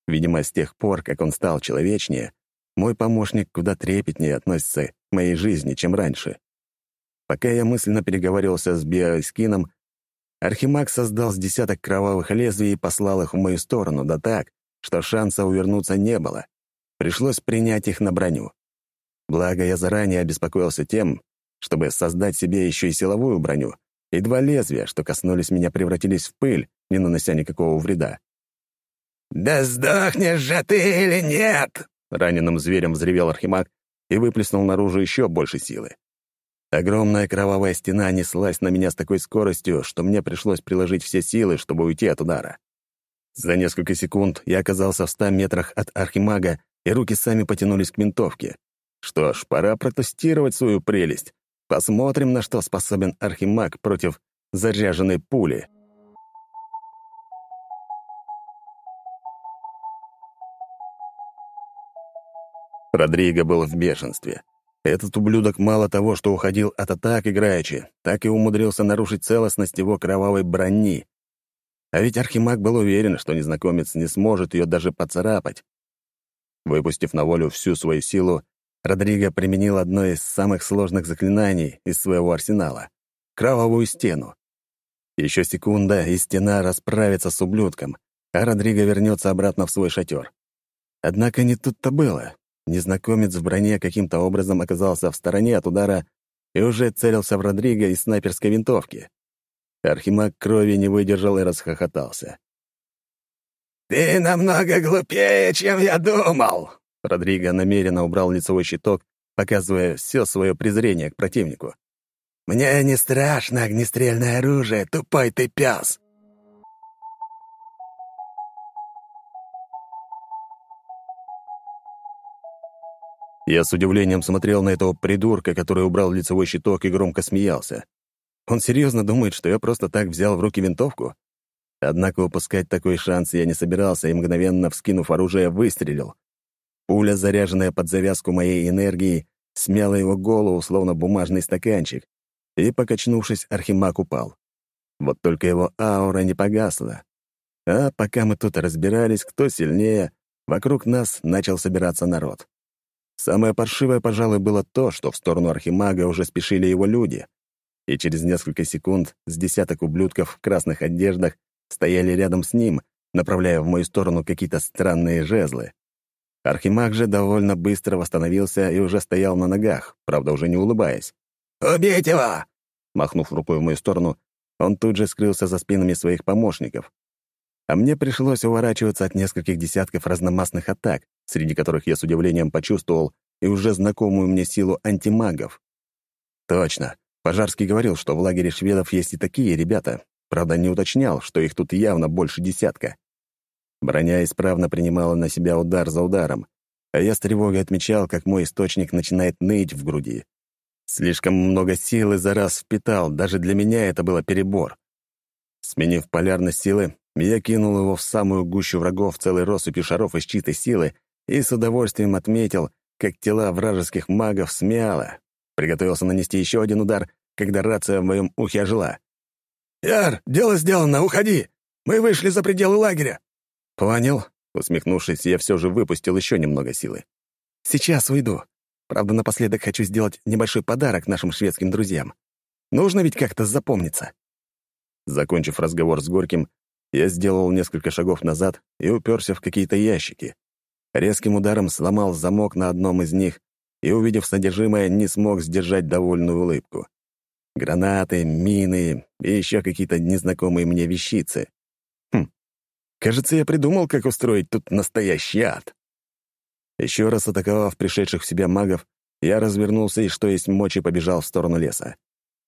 Видимо, с тех пор, как он стал человечнее, мой помощник куда трепетнее относится к моей жизни, чем раньше. Пока я мысленно переговаривался с биоскином, Архимаг создал с десяток кровавых лезвий и послал их в мою сторону, да так, что шанса увернуться не было. Пришлось принять их на броню. Благо, я заранее обеспокоился тем, чтобы создать себе еще и силовую броню, и два лезвия, что коснулись меня, превратились в пыль, не нанося никакого вреда. «Да сдохнешь же ты или нет?» Раненым зверем взревел Архимаг и выплеснул наружу еще больше силы. Огромная кровавая стена неслась на меня с такой скоростью, что мне пришлось приложить все силы, чтобы уйти от удара. За несколько секунд я оказался в ста метрах от Архимага, и руки сами потянулись к винтовке. Что ж, пора протестировать свою прелесть. Посмотрим, на что способен Архимаг против заряженной пули. Родриго был в бешенстве. Этот ублюдок мало того, что уходил от атак играючи, так и умудрился нарушить целостность его кровавой брони. А ведь Архимаг был уверен, что незнакомец не сможет ее даже поцарапать. Выпустив на волю всю свою силу, Родриго применил одно из самых сложных заклинаний из своего арсенала — кровавую стену. Еще секунда, и стена расправится с ублюдком, а Родриго вернется обратно в свой шатер. Однако не тут-то было. Незнакомец в броне каким-то образом оказался в стороне от удара и уже целился в Родриго из снайперской винтовки. Архимаг крови не выдержал и расхохотался. «Ты намного глупее, чем я думал!» Родриго намеренно убрал лицевой щиток, показывая все свое презрение к противнику. «Мне не страшно огнестрельное оружие, тупой ты пес!» Я с удивлением смотрел на этого придурка, который убрал лицевой щиток и громко смеялся. Он серьезно думает, что я просто так взял в руки винтовку? Однако упускать такой шанс я не собирался и, мгновенно вскинув оружие, выстрелил. Пуля, заряженная под завязку моей энергии, смяла его голову, словно бумажный стаканчик, и, покачнувшись, Архимаг упал. Вот только его аура не погасла. А пока мы тут разбирались, кто сильнее, вокруг нас начал собираться народ. Самое паршивое, пожалуй, было то, что в сторону Архимага уже спешили его люди. И через несколько секунд с десяток ублюдков в красных одеждах стояли рядом с ним, направляя в мою сторону какие-то странные жезлы. Архимаг же довольно быстро восстановился и уже стоял на ногах, правда, уже не улыбаясь. «Убить его!» Махнув рукой в мою сторону, он тут же скрылся за спинами своих помощников. А мне пришлось уворачиваться от нескольких десятков разномастных атак, среди которых я с удивлением почувствовал и уже знакомую мне силу антимагов. Точно. Пожарский говорил, что в лагере шведов есть и такие ребята. Правда, не уточнял, что их тут явно больше десятка. Броня исправно принимала на себя удар за ударом, а я с тревогой отмечал, как мой источник начинает ныть в груди. Слишком много силы за раз впитал, даже для меня это было перебор. Сменив полярность силы, я кинул его в самую гущу врагов целой россыпью шаров из чистой силы и с удовольствием отметил, как тела вражеских магов смяло. Приготовился нанести еще один удар, когда рация в моем ухе ожила. «Яр, дело сделано, уходи! Мы вышли за пределы лагеря!» «Понял?» Усмехнувшись, я все же выпустил еще немного силы. «Сейчас уйду. Правда, напоследок хочу сделать небольшой подарок нашим шведским друзьям. Нужно ведь как-то запомниться». Закончив разговор с Горьким, я сделал несколько шагов назад и уперся в какие-то ящики. Резким ударом сломал замок на одном из них и, увидев содержимое, не смог сдержать довольную улыбку. Гранаты, мины и еще какие-то незнакомые мне вещицы. Кажется, я придумал, как устроить тут настоящий ад. Еще раз атаковав пришедших в себя магов, я развернулся и, что есть мочи, побежал в сторону леса.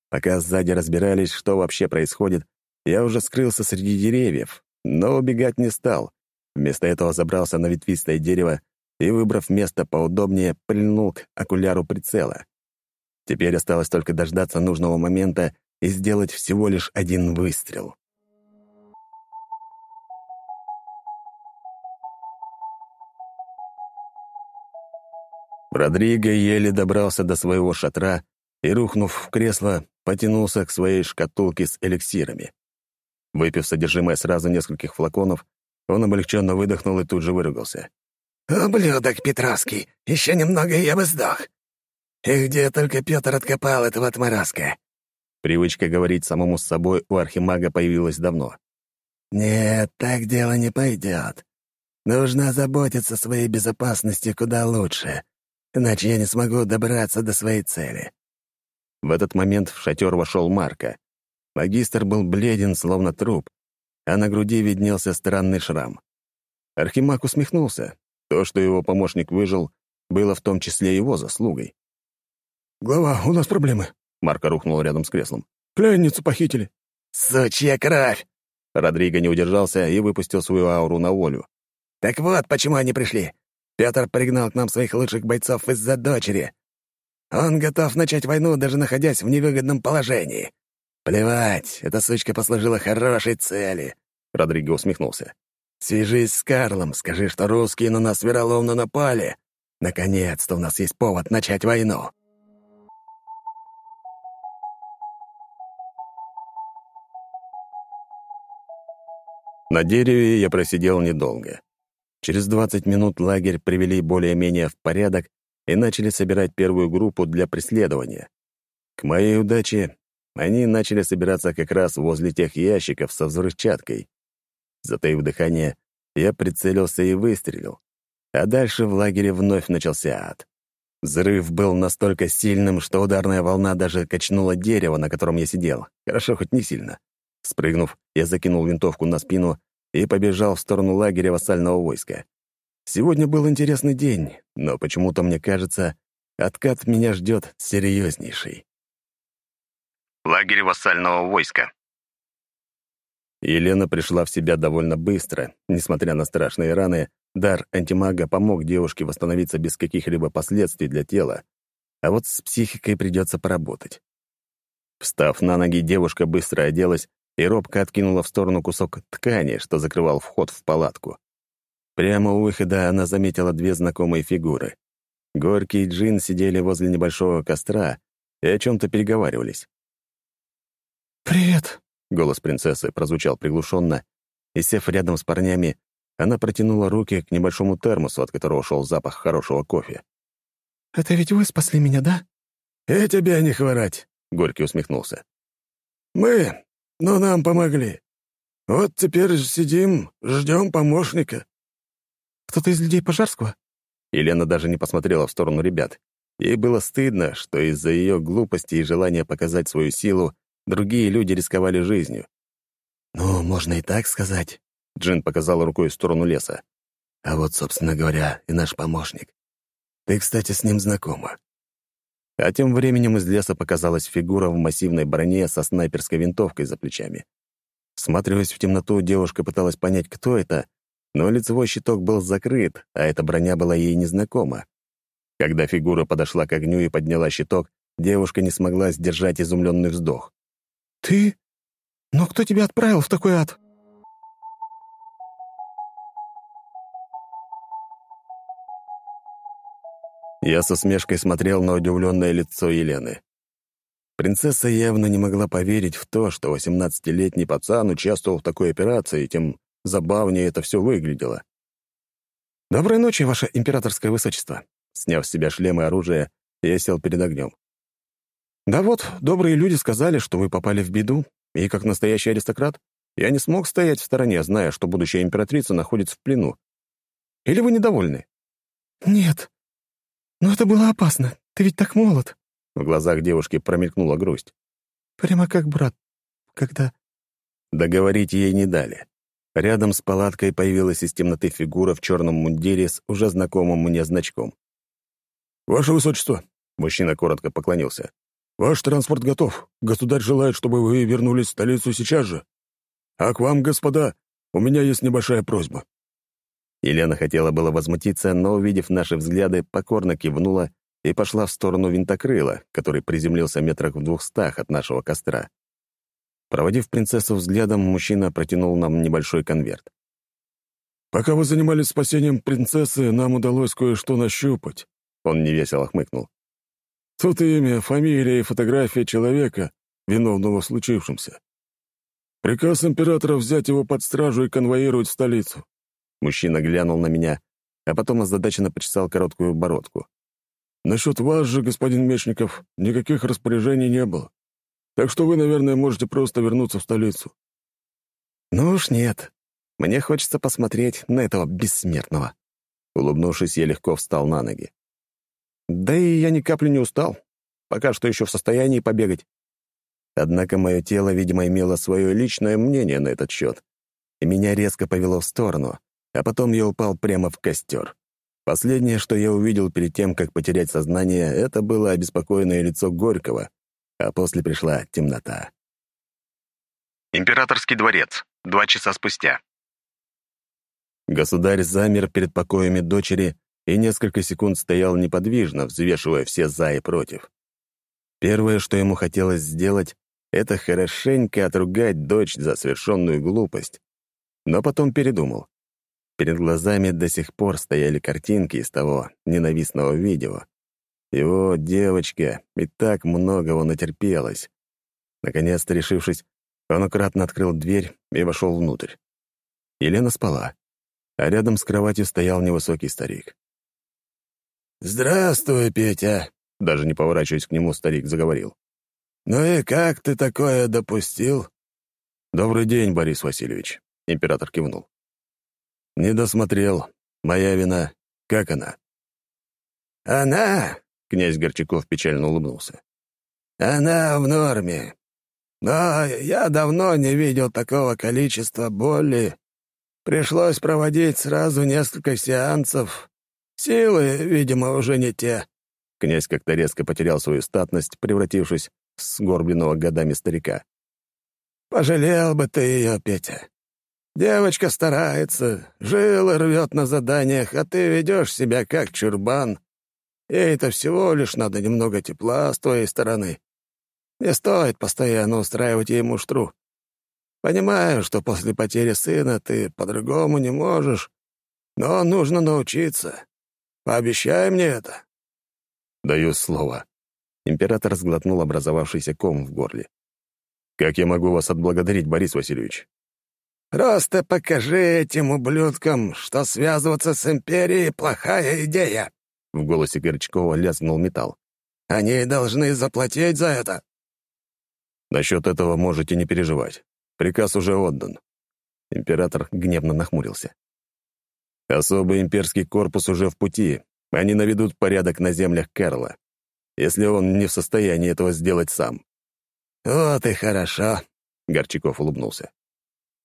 Пока сзади разбирались, что вообще происходит, я уже скрылся среди деревьев, но убегать не стал. Вместо этого забрался на ветвистое дерево и, выбрав место поудобнее, прильнул к окуляру прицела. Теперь осталось только дождаться нужного момента и сделать всего лишь один выстрел. Родриго еле добрался до своего шатра и, рухнув в кресло, потянулся к своей шкатулке с эликсирами. Выпив содержимое сразу нескольких флаконов, он облегченно выдохнул и тут же выругался. «Ублюдок Петровский! Еще немного, и я бы сдох! И где только Петр откопал этого отморозка?» Привычка говорить самому с собой у архимага появилась давно. «Нет, так дело не пойдет. Нужно заботиться о своей безопасности куда лучше, иначе я не смогу добраться до своей цели». В этот момент в шатер вошел Марко. Магистр был бледен, словно труп, а на груди виднелся странный шрам. Архимаг усмехнулся. То, что его помощник выжил, было в том числе его заслугой. «Глава, у нас проблемы», — Марко рухнул рядом с креслом. «Пленницу похитили». «Сучья кровь!» Родриго не удержался и выпустил свою ауру на волю. «Так вот, почему они пришли. Пётр пригнал к нам своих лучших бойцов из-за дочери. Он готов начать войну, даже находясь в невыгодном положении. Плевать, эта сучка послужила хорошей цели. Родриго усмехнулся. «Свяжись с Карлом, скажи, что русские на нас вероломно напали. Наконец-то у нас есть повод начать войну». На дереве я просидел недолго. Через 20 минут лагерь привели более-менее в порядок и начали собирать первую группу для преследования. К моей удаче, они начали собираться как раз возле тех ящиков со взрывчаткой. Затаив дыхание, я прицелился и выстрелил. А дальше в лагере вновь начался ад. Взрыв был настолько сильным, что ударная волна даже качнула дерево, на котором я сидел. Хорошо, хоть не сильно. Спрыгнув, я закинул винтовку на спину и побежал в сторону лагеря вассального войска. Сегодня был интересный день, но почему-то мне кажется, откат меня ждет серьезнейший. Лагерь вассального войска. Елена пришла в себя довольно быстро. Несмотря на страшные раны, дар антимага помог девушке восстановиться без каких-либо последствий для тела. А вот с психикой придется поработать. Встав на ноги, девушка быстро оделась и робко откинула в сторону кусок ткани, что закрывал вход в палатку. Прямо у выхода она заметила две знакомые фигуры. Горький и Джин сидели возле небольшого костра и о чем-то переговаривались. «Привет!» — голос принцессы прозвучал приглушенно, и, сев рядом с парнями, она протянула руки к небольшому термосу, от которого шел запах хорошего кофе. «Это ведь вы спасли меня, да?» «И тебе не хворать», — Горький усмехнулся. «Мы, но нам помогли. Вот теперь сидим, ждем помощника». «Кто-то из людей Пожарского?» Елена даже не посмотрела в сторону ребят. Ей было стыдно, что из-за ее глупости и желания показать свою силу Другие люди рисковали жизнью. «Ну, можно и так сказать», — Джин показал рукой в сторону леса. «А вот, собственно говоря, и наш помощник. Ты, кстати, с ним знакома». А тем временем из леса показалась фигура в массивной броне со снайперской винтовкой за плечами. Всматриваясь в темноту, девушка пыталась понять, кто это, но лицевой щиток был закрыт, а эта броня была ей незнакома. Когда фигура подошла к огню и подняла щиток, девушка не смогла сдержать изумленный вздох. «Ты? Но кто тебя отправил в такой ад?» Я со смешкой смотрел на удивленное лицо Елены. Принцесса явно не могла поверить в то, что 18-летний пацан участвовал в такой операции, тем забавнее это все выглядело. «Доброй ночи, ваше императорское высочество!» Сняв с себя шлем и оружие, я сел перед огнем. Да вот, добрые люди сказали, что вы попали в беду, и как настоящий аристократ я не смог стоять в стороне, зная, что будущая императрица находится в плену. Или вы недовольны? Нет. Но это было опасно. Ты ведь так молод. В глазах девушки промелькнула грусть. Прямо как брат, когда... Договорить ей не дали. Рядом с палаткой появилась из темноты фигура в черном мундире с уже знакомым мне значком. «Ваше высочество!» — мужчина коротко поклонился. Ваш транспорт готов. Государь желает, чтобы вы вернулись в столицу сейчас же. А к вам, господа, у меня есть небольшая просьба». Елена хотела было возмутиться, но, увидев наши взгляды, покорно кивнула и пошла в сторону винтокрыла, который приземлился метрах в двухстах от нашего костра. Проводив принцессу взглядом, мужчина протянул нам небольшой конверт. «Пока вы занимались спасением принцессы, нам удалось кое-что нащупать», — он невесело хмыкнул. Тут имя, фамилия и фотография человека, виновного в случившемся. Приказ императора взять его под стражу и конвоировать в столицу. Мужчина глянул на меня, а потом озадаченно почесал короткую бородку. Насчет вас же, господин Мечников, никаких распоряжений не было. Так что вы, наверное, можете просто вернуться в столицу. Ну уж нет. Мне хочется посмотреть на этого бессмертного. Улыбнувшись, я легко встал на ноги. Да и я ни капли не устал. Пока что еще в состоянии побегать. Однако мое тело, видимо, имело свое личное мнение на этот счет, и меня резко повело в сторону, а потом я упал прямо в костер. Последнее, что я увидел перед тем, как потерять сознание, это было обеспокоенное лицо Горького, а после пришла темнота. Императорский дворец. Два часа спустя. Государь замер перед покоями дочери и несколько секунд стоял неподвижно, взвешивая все «за» и «против». Первое, что ему хотелось сделать, это хорошенько отругать дочь за совершенную глупость. Но потом передумал. Перед глазами до сих пор стояли картинки из того ненавистного видео. Его девочка и так многого натерпелась. Наконец-то решившись, он аккуратно открыл дверь и вошел внутрь. Елена спала, а рядом с кроватью стоял невысокий старик. «Здравствуй, Петя», — даже не поворачиваясь к нему, старик заговорил. «Ну и как ты такое допустил?» «Добрый день, Борис Васильевич», — император кивнул. «Не досмотрел. Моя вина. Как она?» «Она?» — князь Горчаков печально улыбнулся. «Она в норме. Но я давно не видел такого количества боли. Пришлось проводить сразу несколько сеансов. Силы, видимо, уже не те». Князь как-то резко потерял свою статность, превратившись в сгорбленного годами старика. «Пожалел бы ты ее, Петя. Девочка старается, жилы рвет на заданиях, а ты ведешь себя как чурбан. Ей-то всего лишь надо немного тепла с твоей стороны. Не стоит постоянно устраивать ей муштру. Понимаю, что после потери сына ты по-другому не можешь, но нужно научиться. Пообещай мне это». «Даю слово». Император сглотнул образовавшийся ком в горле. «Как я могу вас отблагодарить, Борис Васильевич?» «Просто покажи этим ублюдкам, что связываться с Империей — плохая идея!» В голосе Горчакова лязгнул металл. «Они должны заплатить за это!» «Насчет этого можете не переживать. Приказ уже отдан». Император гневно нахмурился. «Особый имперский корпус уже в пути. Они наведут порядок на землях Карла, если он не в состоянии этого сделать сам». «Вот и хорошо», — Горчаков улыбнулся.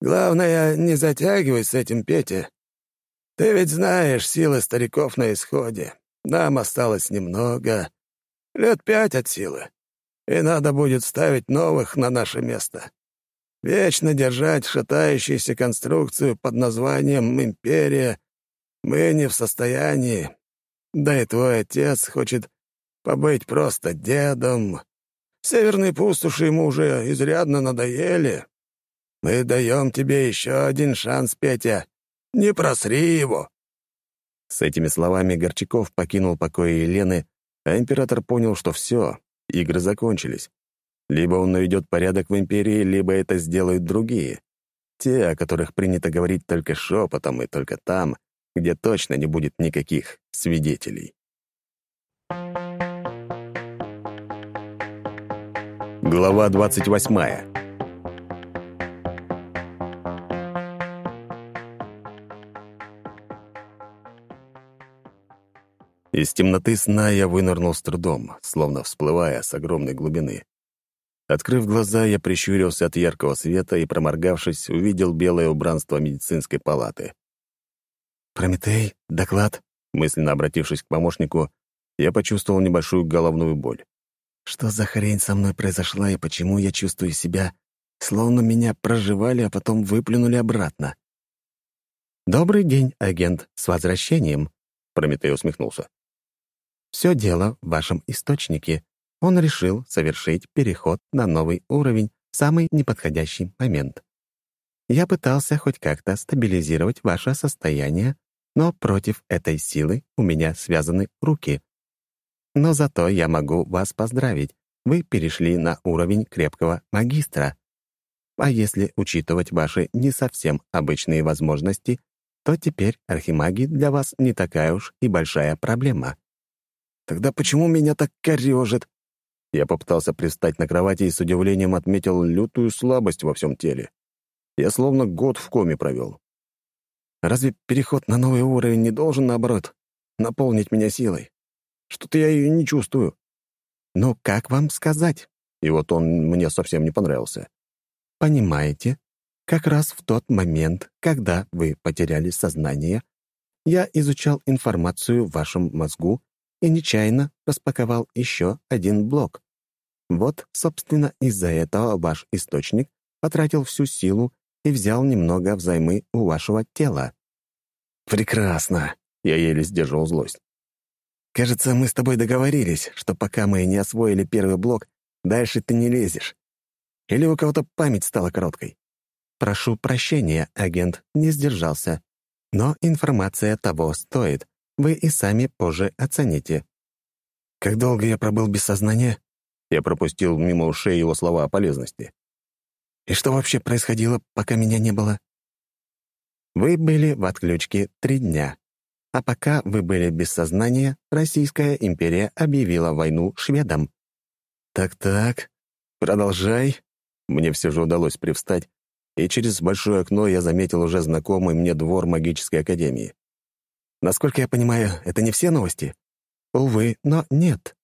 «Главное, не затягивай с этим, Петя. Ты ведь знаешь, силы стариков на исходе. Нам осталось немного, лет пять от силы, и надо будет ставить новых на наше место. Вечно держать шатающуюся конструкцию под названием «Империя» мы не в состоянии. Да и твой отец хочет побыть просто дедом. Северные пустоши ему уже изрядно надоели. Мы даем тебе еще один шанс, Петя. Не просри его!» С этими словами Горчаков покинул покои Елены, а император понял, что все, игры закончились. Либо он наведет порядок в империи, либо это сделают другие. Те, о которых принято говорить только шепотом и только там, где точно не будет никаких свидетелей. Глава 28 Из темноты сна я вынырнул с трудом, словно всплывая с огромной глубины. Открыв глаза, я прищурился от яркого света и, проморгавшись, увидел белое убранство медицинской палаты. «Прометей, доклад», мысленно обратившись к помощнику, я почувствовал небольшую головную боль. «Что за хрень со мной произошла и почему я чувствую себя, словно меня проживали, а потом выплюнули обратно?» «Добрый день, агент, с возвращением», — Прометей усмехнулся. Все дело в вашем источнике. Он решил совершить переход на новый уровень в самый неподходящий момент. Я пытался хоть как-то стабилизировать ваше состояние, но против этой силы у меня связаны руки. Но зато я могу вас поздравить. Вы перешли на уровень крепкого магистра. А если учитывать ваши не совсем обычные возможности, то теперь архимагия для вас не такая уж и большая проблема. Тогда почему меня так корежит? Я попытался пристать на кровати и с удивлением отметил лютую слабость во всем теле. Я словно год в коме провел. Разве переход на новый уровень не должен, наоборот, наполнить меня силой? Что-то я ее не чувствую. Но как вам сказать? И вот он мне совсем не понравился. Понимаете, как раз в тот момент, когда вы потеряли сознание, я изучал информацию в вашем мозгу и нечаянно распаковал еще один блок. Вот, собственно, из-за этого ваш источник потратил всю силу и взял немного взаймы у вашего тела. «Прекрасно!» — я еле сдерживал злость. «Кажется, мы с тобой договорились, что пока мы не освоили первый блок, дальше ты не лезешь. Или у кого-то память стала короткой?» «Прошу прощения, агент, не сдержался. Но информация того стоит, вы и сами позже оцените. Как долго я пробыл без сознания? Я пропустил мимо ушей его слова о полезности. И что вообще происходило, пока меня не было? Вы были в отключке три дня. А пока вы были без сознания, Российская империя объявила войну шведам. Так-так, продолжай. Мне все же удалось привстать, и через большое окно я заметил уже знакомый мне двор магической академии. Насколько я понимаю, это не все новости? Увы, но нет.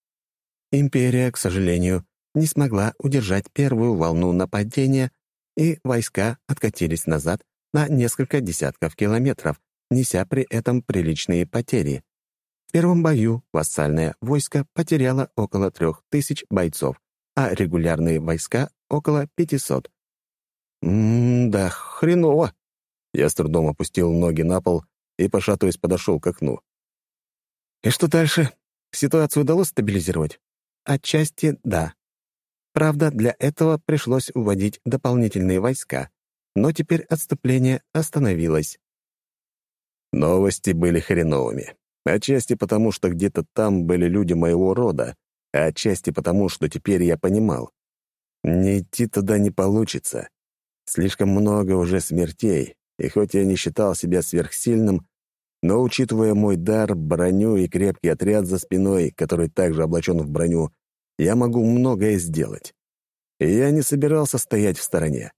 Империя, к сожалению, не смогла удержать первую волну нападения, и войска откатились назад на несколько десятков километров, неся при этом приличные потери. В первом бою вассальное войско потеряло около трех тысяч бойцов, а регулярные войска — около пятисот. «М-да, хреново!» Я с трудом опустил ноги на пол и, пошатываясь, подошел к окну. «И что дальше? Ситуацию удалось стабилизировать?» «Отчасти — да. Правда, для этого пришлось вводить дополнительные войска, но теперь отступление остановилось». Новости были хреновыми. Отчасти потому, что где-то там были люди моего рода, а отчасти потому, что теперь я понимал. Не идти туда не получится. Слишком много уже смертей, и хоть я не считал себя сверхсильным, но, учитывая мой дар, броню и крепкий отряд за спиной, который также облачен в броню, я могу многое сделать. И я не собирался стоять в стороне.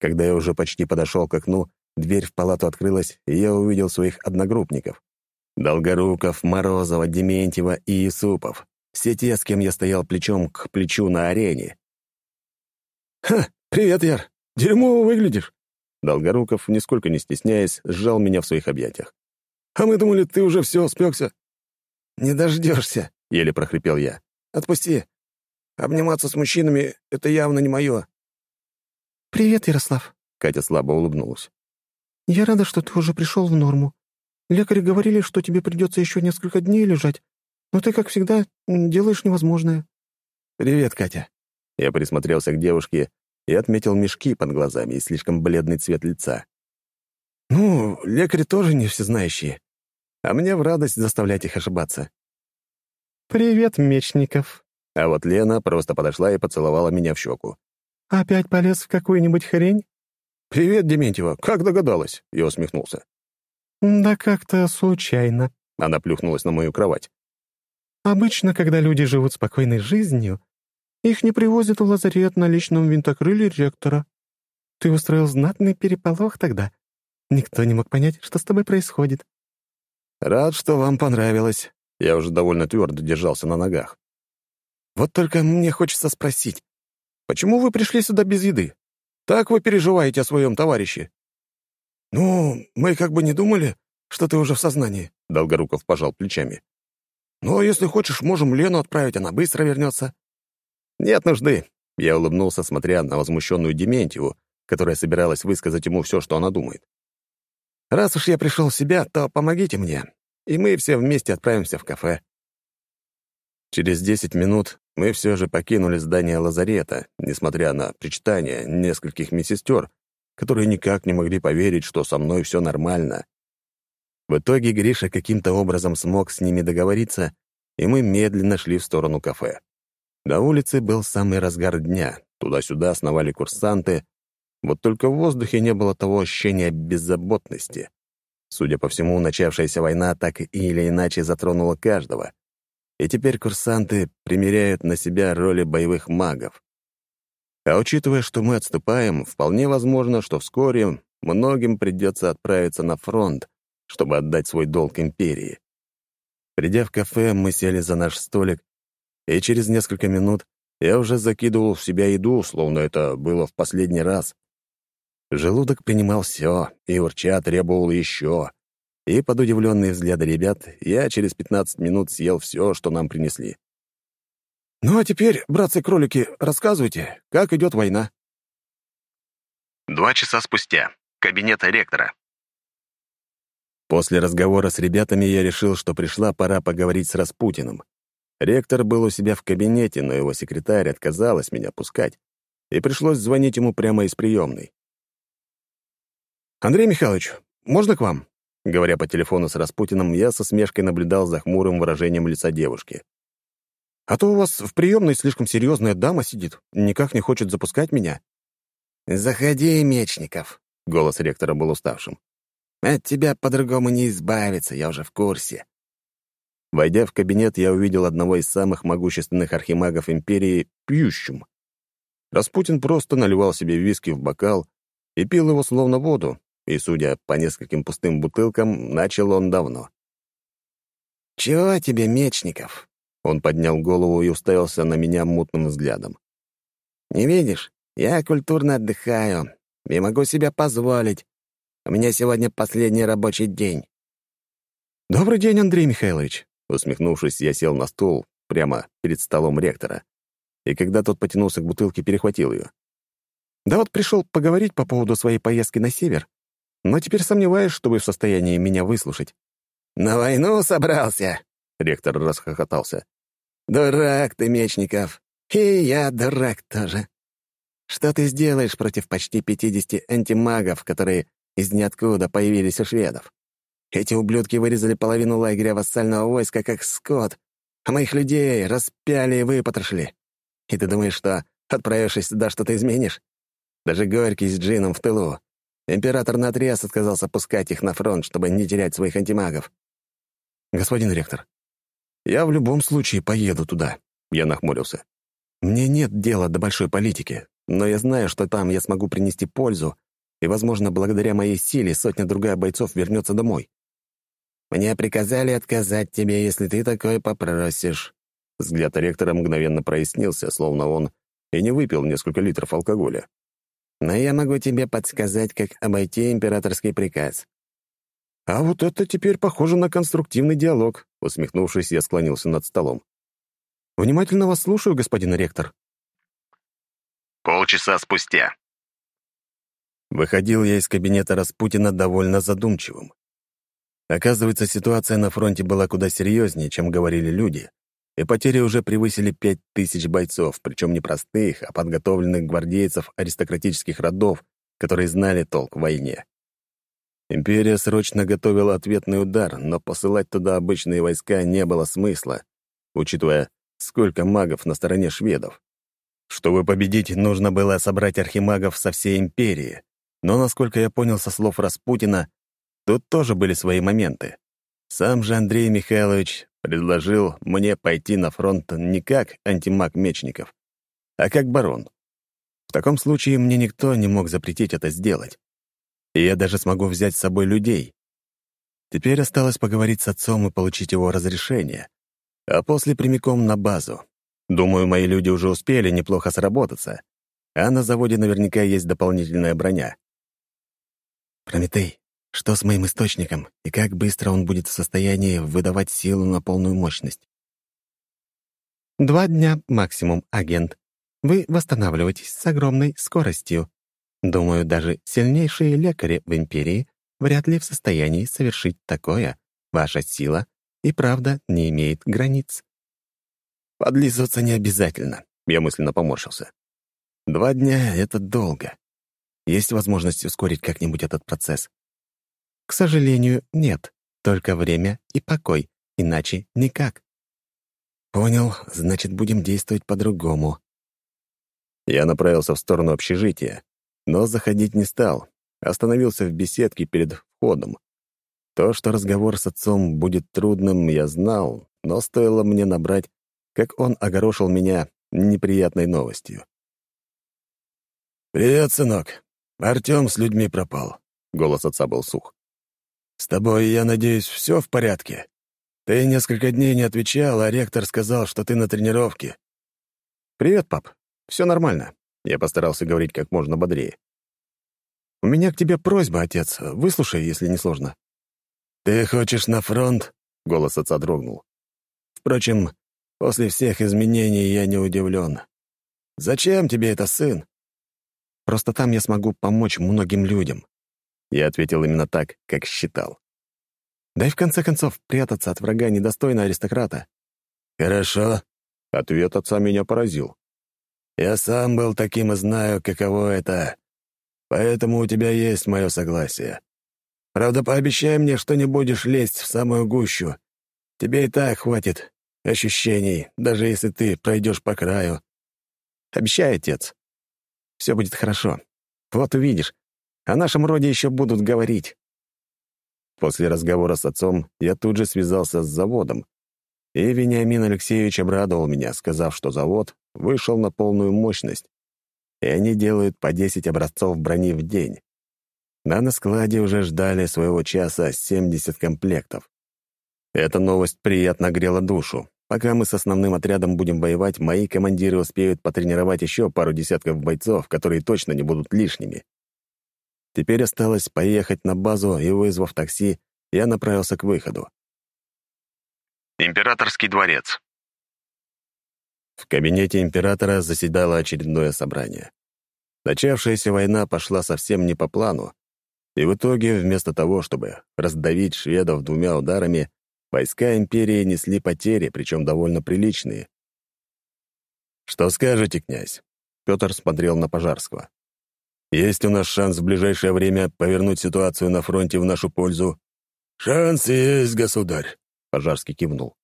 Когда я уже почти подошел к окну, дверь в палату открылась, и я увидел своих одногруппников. Долгоруков, Морозова, Дементьева и Исупов. Все те, с кем я стоял плечом к плечу на арене. «Ха, привет, Яр. Дерьмово выглядишь». Долгоруков, нисколько не стесняясь, сжал меня в своих объятиях. «А мы думали, ты уже все спекся». «Не дождешься», — еле прохрипел я. «Отпусти. Обниматься с мужчинами — это явно не мое». «Привет, Ярослав», — Катя слабо улыбнулась. «Я рада, что ты уже пришел в норму. Лекари говорили, что тебе придется еще несколько дней лежать, но ты, как всегда, делаешь невозможное». «Привет, Катя». Я присмотрелся к девушке и отметил мешки под глазами и слишком бледный цвет лица. «Ну, лекари тоже не всезнающие, а мне в радость заставлять их ошибаться». «Привет, Мечников». А вот Лена просто подошла и поцеловала меня в щеку. «Опять полез в какую-нибудь хрень?» «Привет, Дементьева, как догадалась?» — я усмехнулся. «Да как-то случайно». Она плюхнулась на мою кровать. «Обычно, когда люди живут спокойной жизнью, их не привозят в лазарет на личном винтокрыле ректора. Ты устроил знатный переполох тогда. Никто не мог понять, что с тобой происходит». «Рад, что вам понравилось». Я уже довольно твердо держался на ногах. «Вот только мне хочется спросить, почему вы пришли сюда без еды? Так вы переживаете о своем товарище?» «Ну, мы как бы не думали, что ты уже в сознании», — Долгоруков пожал плечами. «Но если хочешь, можем Лену отправить, она быстро вернется». «Нет нужды», — я улыбнулся, смотря на возмущенную Дементьеву, которая собиралась высказать ему все, что она думает. «Раз уж я пришел в себя, то помогите мне, и мы все вместе отправимся в кафе». Через десять минут мы все же покинули здание лазарета, несмотря на причитания нескольких медсестер, которые никак не могли поверить, что со мной все нормально. В итоге Гриша каким-то образом смог с ними договориться, и мы медленно шли в сторону кафе. На улице был самый разгар дня, туда-сюда сновали курсанты, вот только в воздухе не было того ощущения беззаботности. Судя по всему, начавшаяся война так или иначе затронула каждого. И теперь курсанты примеряют на себя роли боевых магов. А учитывая, что мы отступаем, вполне возможно, что вскоре многим придется отправиться на фронт, чтобы отдать свой долг империи. Придя в кафе, мы сели за наш столик, и через несколько минут я уже закидывал в себя еду, словно это было в последний раз. Желудок принимал все, и урча требовал еще. И под удивленные взгляды ребят я через 15 минут съел все, что нам принесли. «Ну а теперь, братцы-кролики, рассказывайте, как идет война?» Два часа спустя. Кабинет ректора. После разговора с ребятами я решил, что пришла пора поговорить с Распутиным. Ректор был у себя в кабинете, но его секретарь отказалась меня пускать, и пришлось звонить ему прямо из приемной. «Андрей Михайлович, можно к вам?» Говоря по телефону с Распутиным, я со смешкой наблюдал за хмурым выражением лица девушки. А то у вас в приемной слишком серьезная дама сидит, никак не хочет запускать меня». «Заходи, Мечников», — голос ректора был уставшим. От тебя по-другому не избавиться, я уже в курсе». Войдя в кабинет, я увидел одного из самых могущественных архимагов Империи пьющим. Распутин просто наливал себе виски в бокал и пил его словно воду, и, судя по нескольким пустым бутылкам, начал он давно. «Чего тебе, Мечников?» Он поднял голову и уставился на меня мутным взглядом. «Не видишь, я культурно отдыхаю и могу себе позволить. У меня сегодня последний рабочий день». «Добрый день, Андрей Михайлович!» Усмехнувшись, я сел на стул прямо перед столом ректора, и когда тот потянулся к бутылке, перехватил ее. «Да вот пришел поговорить по поводу своей поездки на север, но теперь сомневаюсь, что вы в состоянии меня выслушать». «На войну собрался?» — ректор расхохотался. «Дурак ты, Мечников. И я дурак тоже. Что ты сделаешь против почти 50 антимагов, которые из ниоткуда появились у шведов? Эти ублюдки вырезали половину лагеря вассального войска как скот, а моих людей распяли и выпотрошили. И ты думаешь, что, отправившись туда, что-то изменишь? Даже Горький с Джином в тылу. Император наотрез отказался пускать их на фронт, чтобы не терять своих антимагов. «Господин ректор, я в любом случае поеду туда», — я нахмурился. «Мне нет дела до большой политики, но я знаю, что там я смогу принести пользу, и, возможно, благодаря моей силе сотня-другая бойцов вернется домой. Мне приказали отказать тебе, если ты такое попросишь». Взгляд ректора мгновенно прояснился, словно он и не выпил несколько литров алкоголя. «Но я могу тебе подсказать, как обойти императорский приказ». «А вот это теперь похоже на конструктивный диалог», — усмехнувшись, я склонился над столом. «Внимательно вас слушаю, господин ректор». Полчаса спустя. Выходил я из кабинета Распутина довольно задумчивым. Оказывается, ситуация на фронте была куда серьезнее, чем говорили люди, и потери уже превысили пять тысяч бойцов, причем не простых, а подготовленных гвардейцев аристократических родов, которые знали толк в войне. Империя срочно готовила ответный удар, но посылать туда обычные войска не было смысла, учитывая, сколько магов на стороне шведов. Чтобы победить, нужно было собрать архимагов со всей империи, но, насколько я понял со слов Распутина, Тут тоже были свои моменты. Сам же Андрей Михайлович предложил мне пойти на фронт не как антимаг Мечников, а как барон. В таком случае мне никто не мог запретить это сделать. И я даже смогу взять с собой людей. Теперь осталось поговорить с отцом и получить его разрешение, а после прямиком на базу. Думаю, мои люди уже успели неплохо сработаться, а на заводе наверняка есть дополнительная броня. «Прометей, что с моим источником и как быстро он будет в состоянии выдавать силу на полную мощность? Два дня максимум, агент. Вы восстанавливаетесь с огромной скоростью. Думаю, даже сильнейшие лекари в Империи вряд ли в состоянии совершить такое. Ваша сила и правда не имеет границ. Подлизываться не обязательно, я мысленно поморщился. Два дня — это долго. Есть возможность ускорить как-нибудь этот процесс. К сожалению, нет. Только время и покой. Иначе никак. Понял, значит, будем действовать по-другому. Я направился в сторону общежития, но заходить не стал. Остановился в беседке перед входом. То, что разговор с отцом будет трудным, я знал, но стоило мне набрать, как он огорошил меня неприятной новостью. «Привет, сынок. Артём с людьми пропал». Голос отца был сух. «С тобой, я надеюсь, все в порядке? Ты несколько дней не отвечал, а ректор сказал, что ты на тренировке». «Привет, пап. Все нормально». Я постарался говорить как можно бодрее. «У меня к тебе просьба, отец. Выслушай, если не сложно». «Ты хочешь на фронт?» — голос отца дрогнул. «Впрочем, после всех изменений я не удивлен. Зачем тебе это, сын?» «Просто там я смогу помочь многим людям. Я ответил именно так, как считал. Да и в конце концов, прятаться от врага недостойно аристократа. «Хорошо», — ответ отца меня поразил. «Я сам был таким и знаю, каково это. Поэтому у тебя есть мое согласие. Правда, пообещай мне, что не будешь лезть в самую гущу. Тебе и так хватит ощущений, даже если ты пройдешь по краю». «Обещай, отец. Все будет хорошо. Вот увидишь, о нашем роде еще будут говорить. После разговора с отцом я тут же связался с заводом, и Вениамин Алексеевич обрадовал меня, сказав, что завод вышел на полную мощность, и они делают по 10 образцов брони в день. А на складе уже ждали своего часа 70 комплектов. Эта новость приятно грела душу. Пока мы с основным отрядом будем воевать, мои командиры успеют потренировать еще пару десятков бойцов, которые точно не будут лишними. Теперь осталось поехать на базу, и, вызвав такси, я направился к выходу. Императорский дворец. В кабинете императора заседало очередное собрание. Начавшаяся война пошла совсем не по плану, и в итоге, вместо того, чтобы раздавить шведов двумя ударами, войска империи несли потери, причем довольно приличные. «Что скажете, князь?» Петр смотрел на Пожарского. «Есть у нас шанс в ближайшее время повернуть ситуацию на фронте в нашу пользу?» «Шанс есть, государь», — Пожарский кивнул.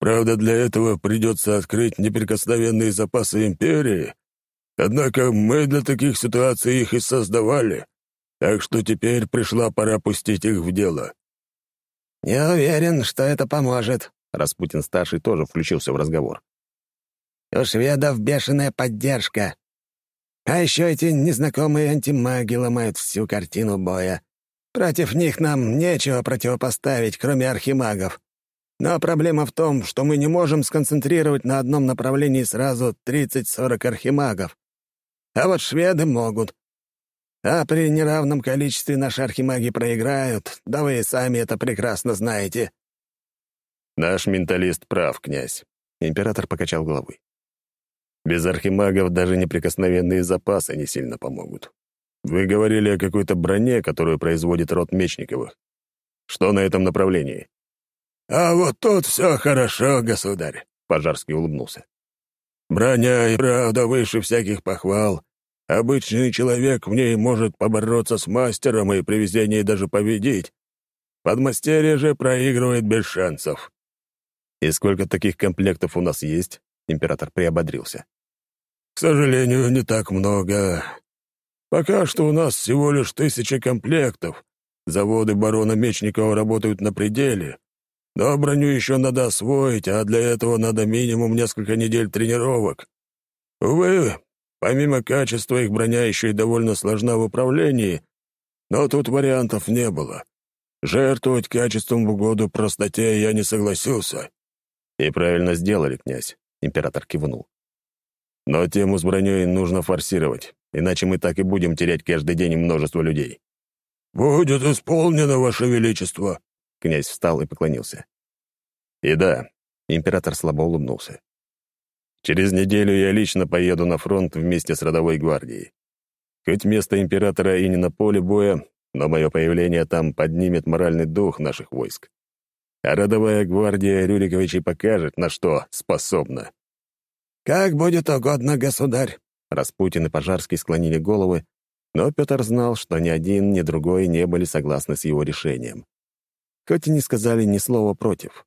«Правда, для этого придется открыть неприкосновенные запасы империи. Однако мы для таких ситуаций их и создавали, так что теперь пришла пора пустить их в дело». «Не уверен, что это поможет», — Распутин-старший тоже включился в разговор. «У шведов бешеная поддержка. А еще эти незнакомые антимаги ломают всю картину боя. Против них нам нечего противопоставить, кроме архимагов. Но проблема в том, что мы не можем сконцентрировать на одном направлении сразу 30-40 архимагов. А вот шведы могут. А при неравном количестве наши архимаги проиграют, да вы и сами это прекрасно знаете». «Наш менталист прав, князь», — император покачал головой. «Без архимагов даже неприкосновенные запасы не сильно помогут. Вы говорили о какой-то броне, которую производит род Мечниковых. Что на этом направлении?» «А вот тут все хорошо, государь», — Пожарский улыбнулся. «Броня и правда выше всяких похвал, Обычный человек в ней может побороться с мастером и при везении даже победить. Подмастерье же проигрывает без шансов. «И сколько таких комплектов у нас есть?» Император приободрился. «К сожалению, не так много. Пока что у нас всего лишь тысяча комплектов. Заводы барона Мечникова работают на пределе. Но броню еще надо освоить, а для этого надо минимум несколько недель тренировок. Увы, Помимо качества, их броня еще и довольно сложна в управлении, но тут вариантов не было. Жертвовать качеством в угоду простоте я не согласился. «И правильно сделали, князь», — император кивнул. «Но тему с броней нужно форсировать, иначе мы так и будем терять каждый день множество людей». «Будет исполнено, Ваше Величество», — князь встал и поклонился. «И да», — император слабо улыбнулся. Через неделю я лично поеду на фронт вместе с родовой гвардией. Хоть место императора и не на поле боя, но мое появление там поднимет моральный дух наших войск. А родовая гвардия Рюриковичей покажет, на что способна. «Как будет угодно, государь!» Распутин и Пожарский склонили головы, но Петр знал, что ни один, ни другой не были согласны с его решением. Хоть и не сказали ни слова против.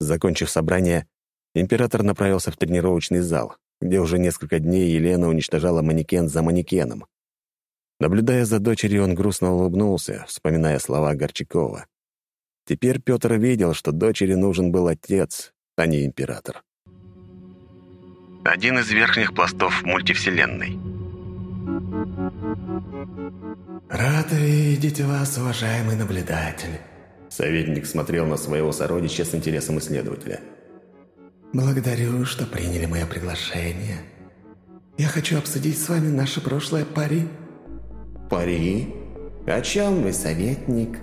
Закончив собрание, император направился в тренировочный зал, где уже несколько дней Елена уничтожала манекен за манекеном. Наблюдая за дочерью, он грустно улыбнулся, вспоминая слова Горчакова. Теперь Петр видел, что дочери нужен был отец, а не император. Один из верхних пластов мультивселенной. «Рад видеть вас, уважаемый наблюдатель», Советник смотрел на своего сородича с интересом исследователя. «Благодарю, что приняли мое приглашение. Я хочу обсудить с вами наше прошлое пари». «Пари? О чем вы, советник?»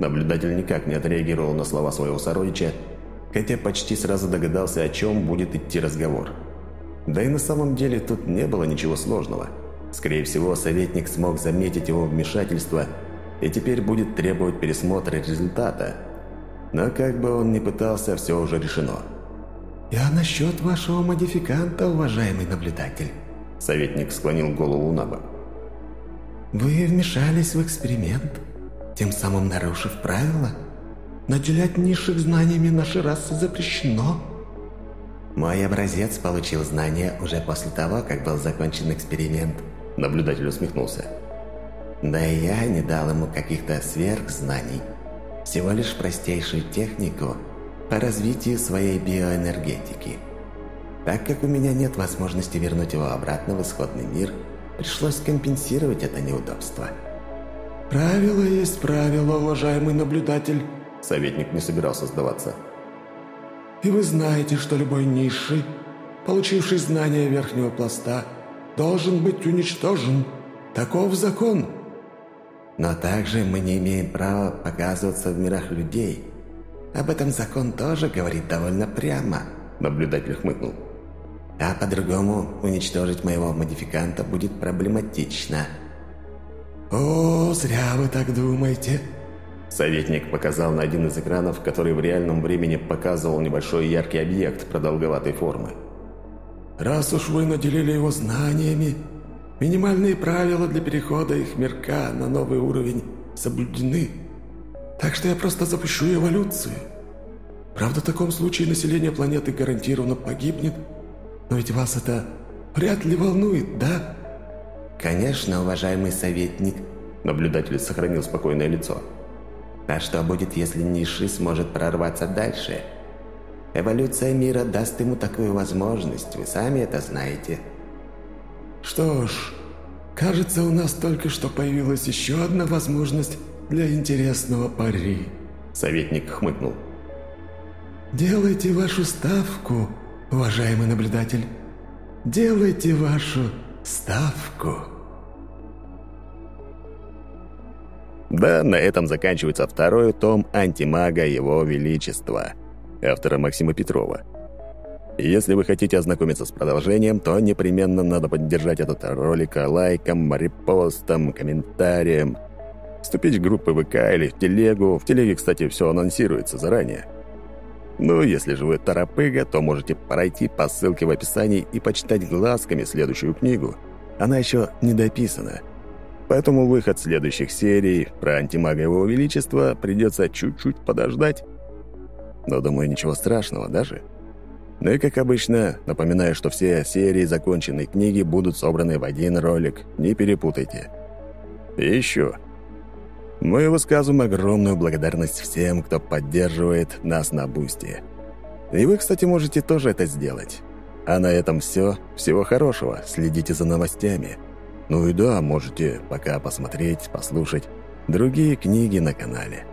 Наблюдатель никак не отреагировал на слова своего сородича, хотя почти сразу догадался, о чем будет идти разговор. Да и на самом деле тут не было ничего сложного. Скорее всего, советник смог заметить его вмешательство и теперь будет требовать пересмотра результата. Но как бы он ни пытался, все уже решено. «Я насчет вашего модификанта, уважаемый наблюдатель», — советник склонил голову на бок. «Вы вмешались в эксперимент, тем самым нарушив правила. Наделять низших знаниями нашей расы запрещено». «Мой образец получил знания уже после того, как был закончен эксперимент», — наблюдатель усмехнулся. «Да и я не дал ему каких-то сверхзнаний». всего лишь простейшую технику по развитию своей биоэнергетики. Так как у меня нет возможности вернуть его обратно в исходный мир, пришлось компенсировать это неудобство. «Правило есть правило, уважаемый наблюдатель», — советник не собирался сдаваться. «И вы знаете, что любой низший, получивший знания верхнего пласта, должен быть уничтожен. Таков закон». Но также мы не имеем права показываться в мирах людей. Об этом закон тоже говорит довольно прямо, наблюдатель хмыкнул. А по-другому уничтожить моего модификанта будет проблематично. «О, зря вы так думаете!» Советник показал на один из экранов, который в реальном времени показывал небольшой яркий объект продолговатой формы. «Раз уж вы наделили его знаниями, Минимальные правила для перехода их мирка на новый уровень соблюдены. Так что я просто запущу эволюцию. Правда, в таком случае население планеты гарантированно погибнет. Но ведь вас это вряд ли волнует, да? Конечно, уважаемый советник. Наблюдатель сохранил спокойное лицо. А что будет, если низший сможет прорваться дальше? Эволюция мира даст ему такую возможность, вы сами это знаете. Что ж, кажется, у нас только что появилась еще одна возможность для интересного пари. Советник хмыкнул. Делайте вашу ставку, уважаемый наблюдатель. Делайте вашу ставку. Да, на этом заканчивается второй том «Антимага Его Величества» автора Максима Петрова. Если вы хотите ознакомиться с продолжением, то непременно надо поддержать этот ролик лайком, репостом, комментарием, вступить в группы ВК или в телегу. В телеге, кстати, все анонсируется заранее. Ну, если же вы торопыга, то можете пройти по ссылке в описании и почитать глазками следующую книгу. Она еще не дописана. Поэтому выход следующих серий про антимага его величества придется чуть-чуть подождать. Но, думаю, ничего страшного даже. Ну и, как обычно, напоминаю, что все серии законченной книги будут собраны в один ролик, не перепутайте. И еще. Мы высказываем огромную благодарность всем, кто поддерживает нас на Бусти. И вы, кстати, можете тоже это сделать. А на этом все. Всего хорошего. Следите за новостями. Ну и да, можете пока посмотреть, послушать другие книги на канале.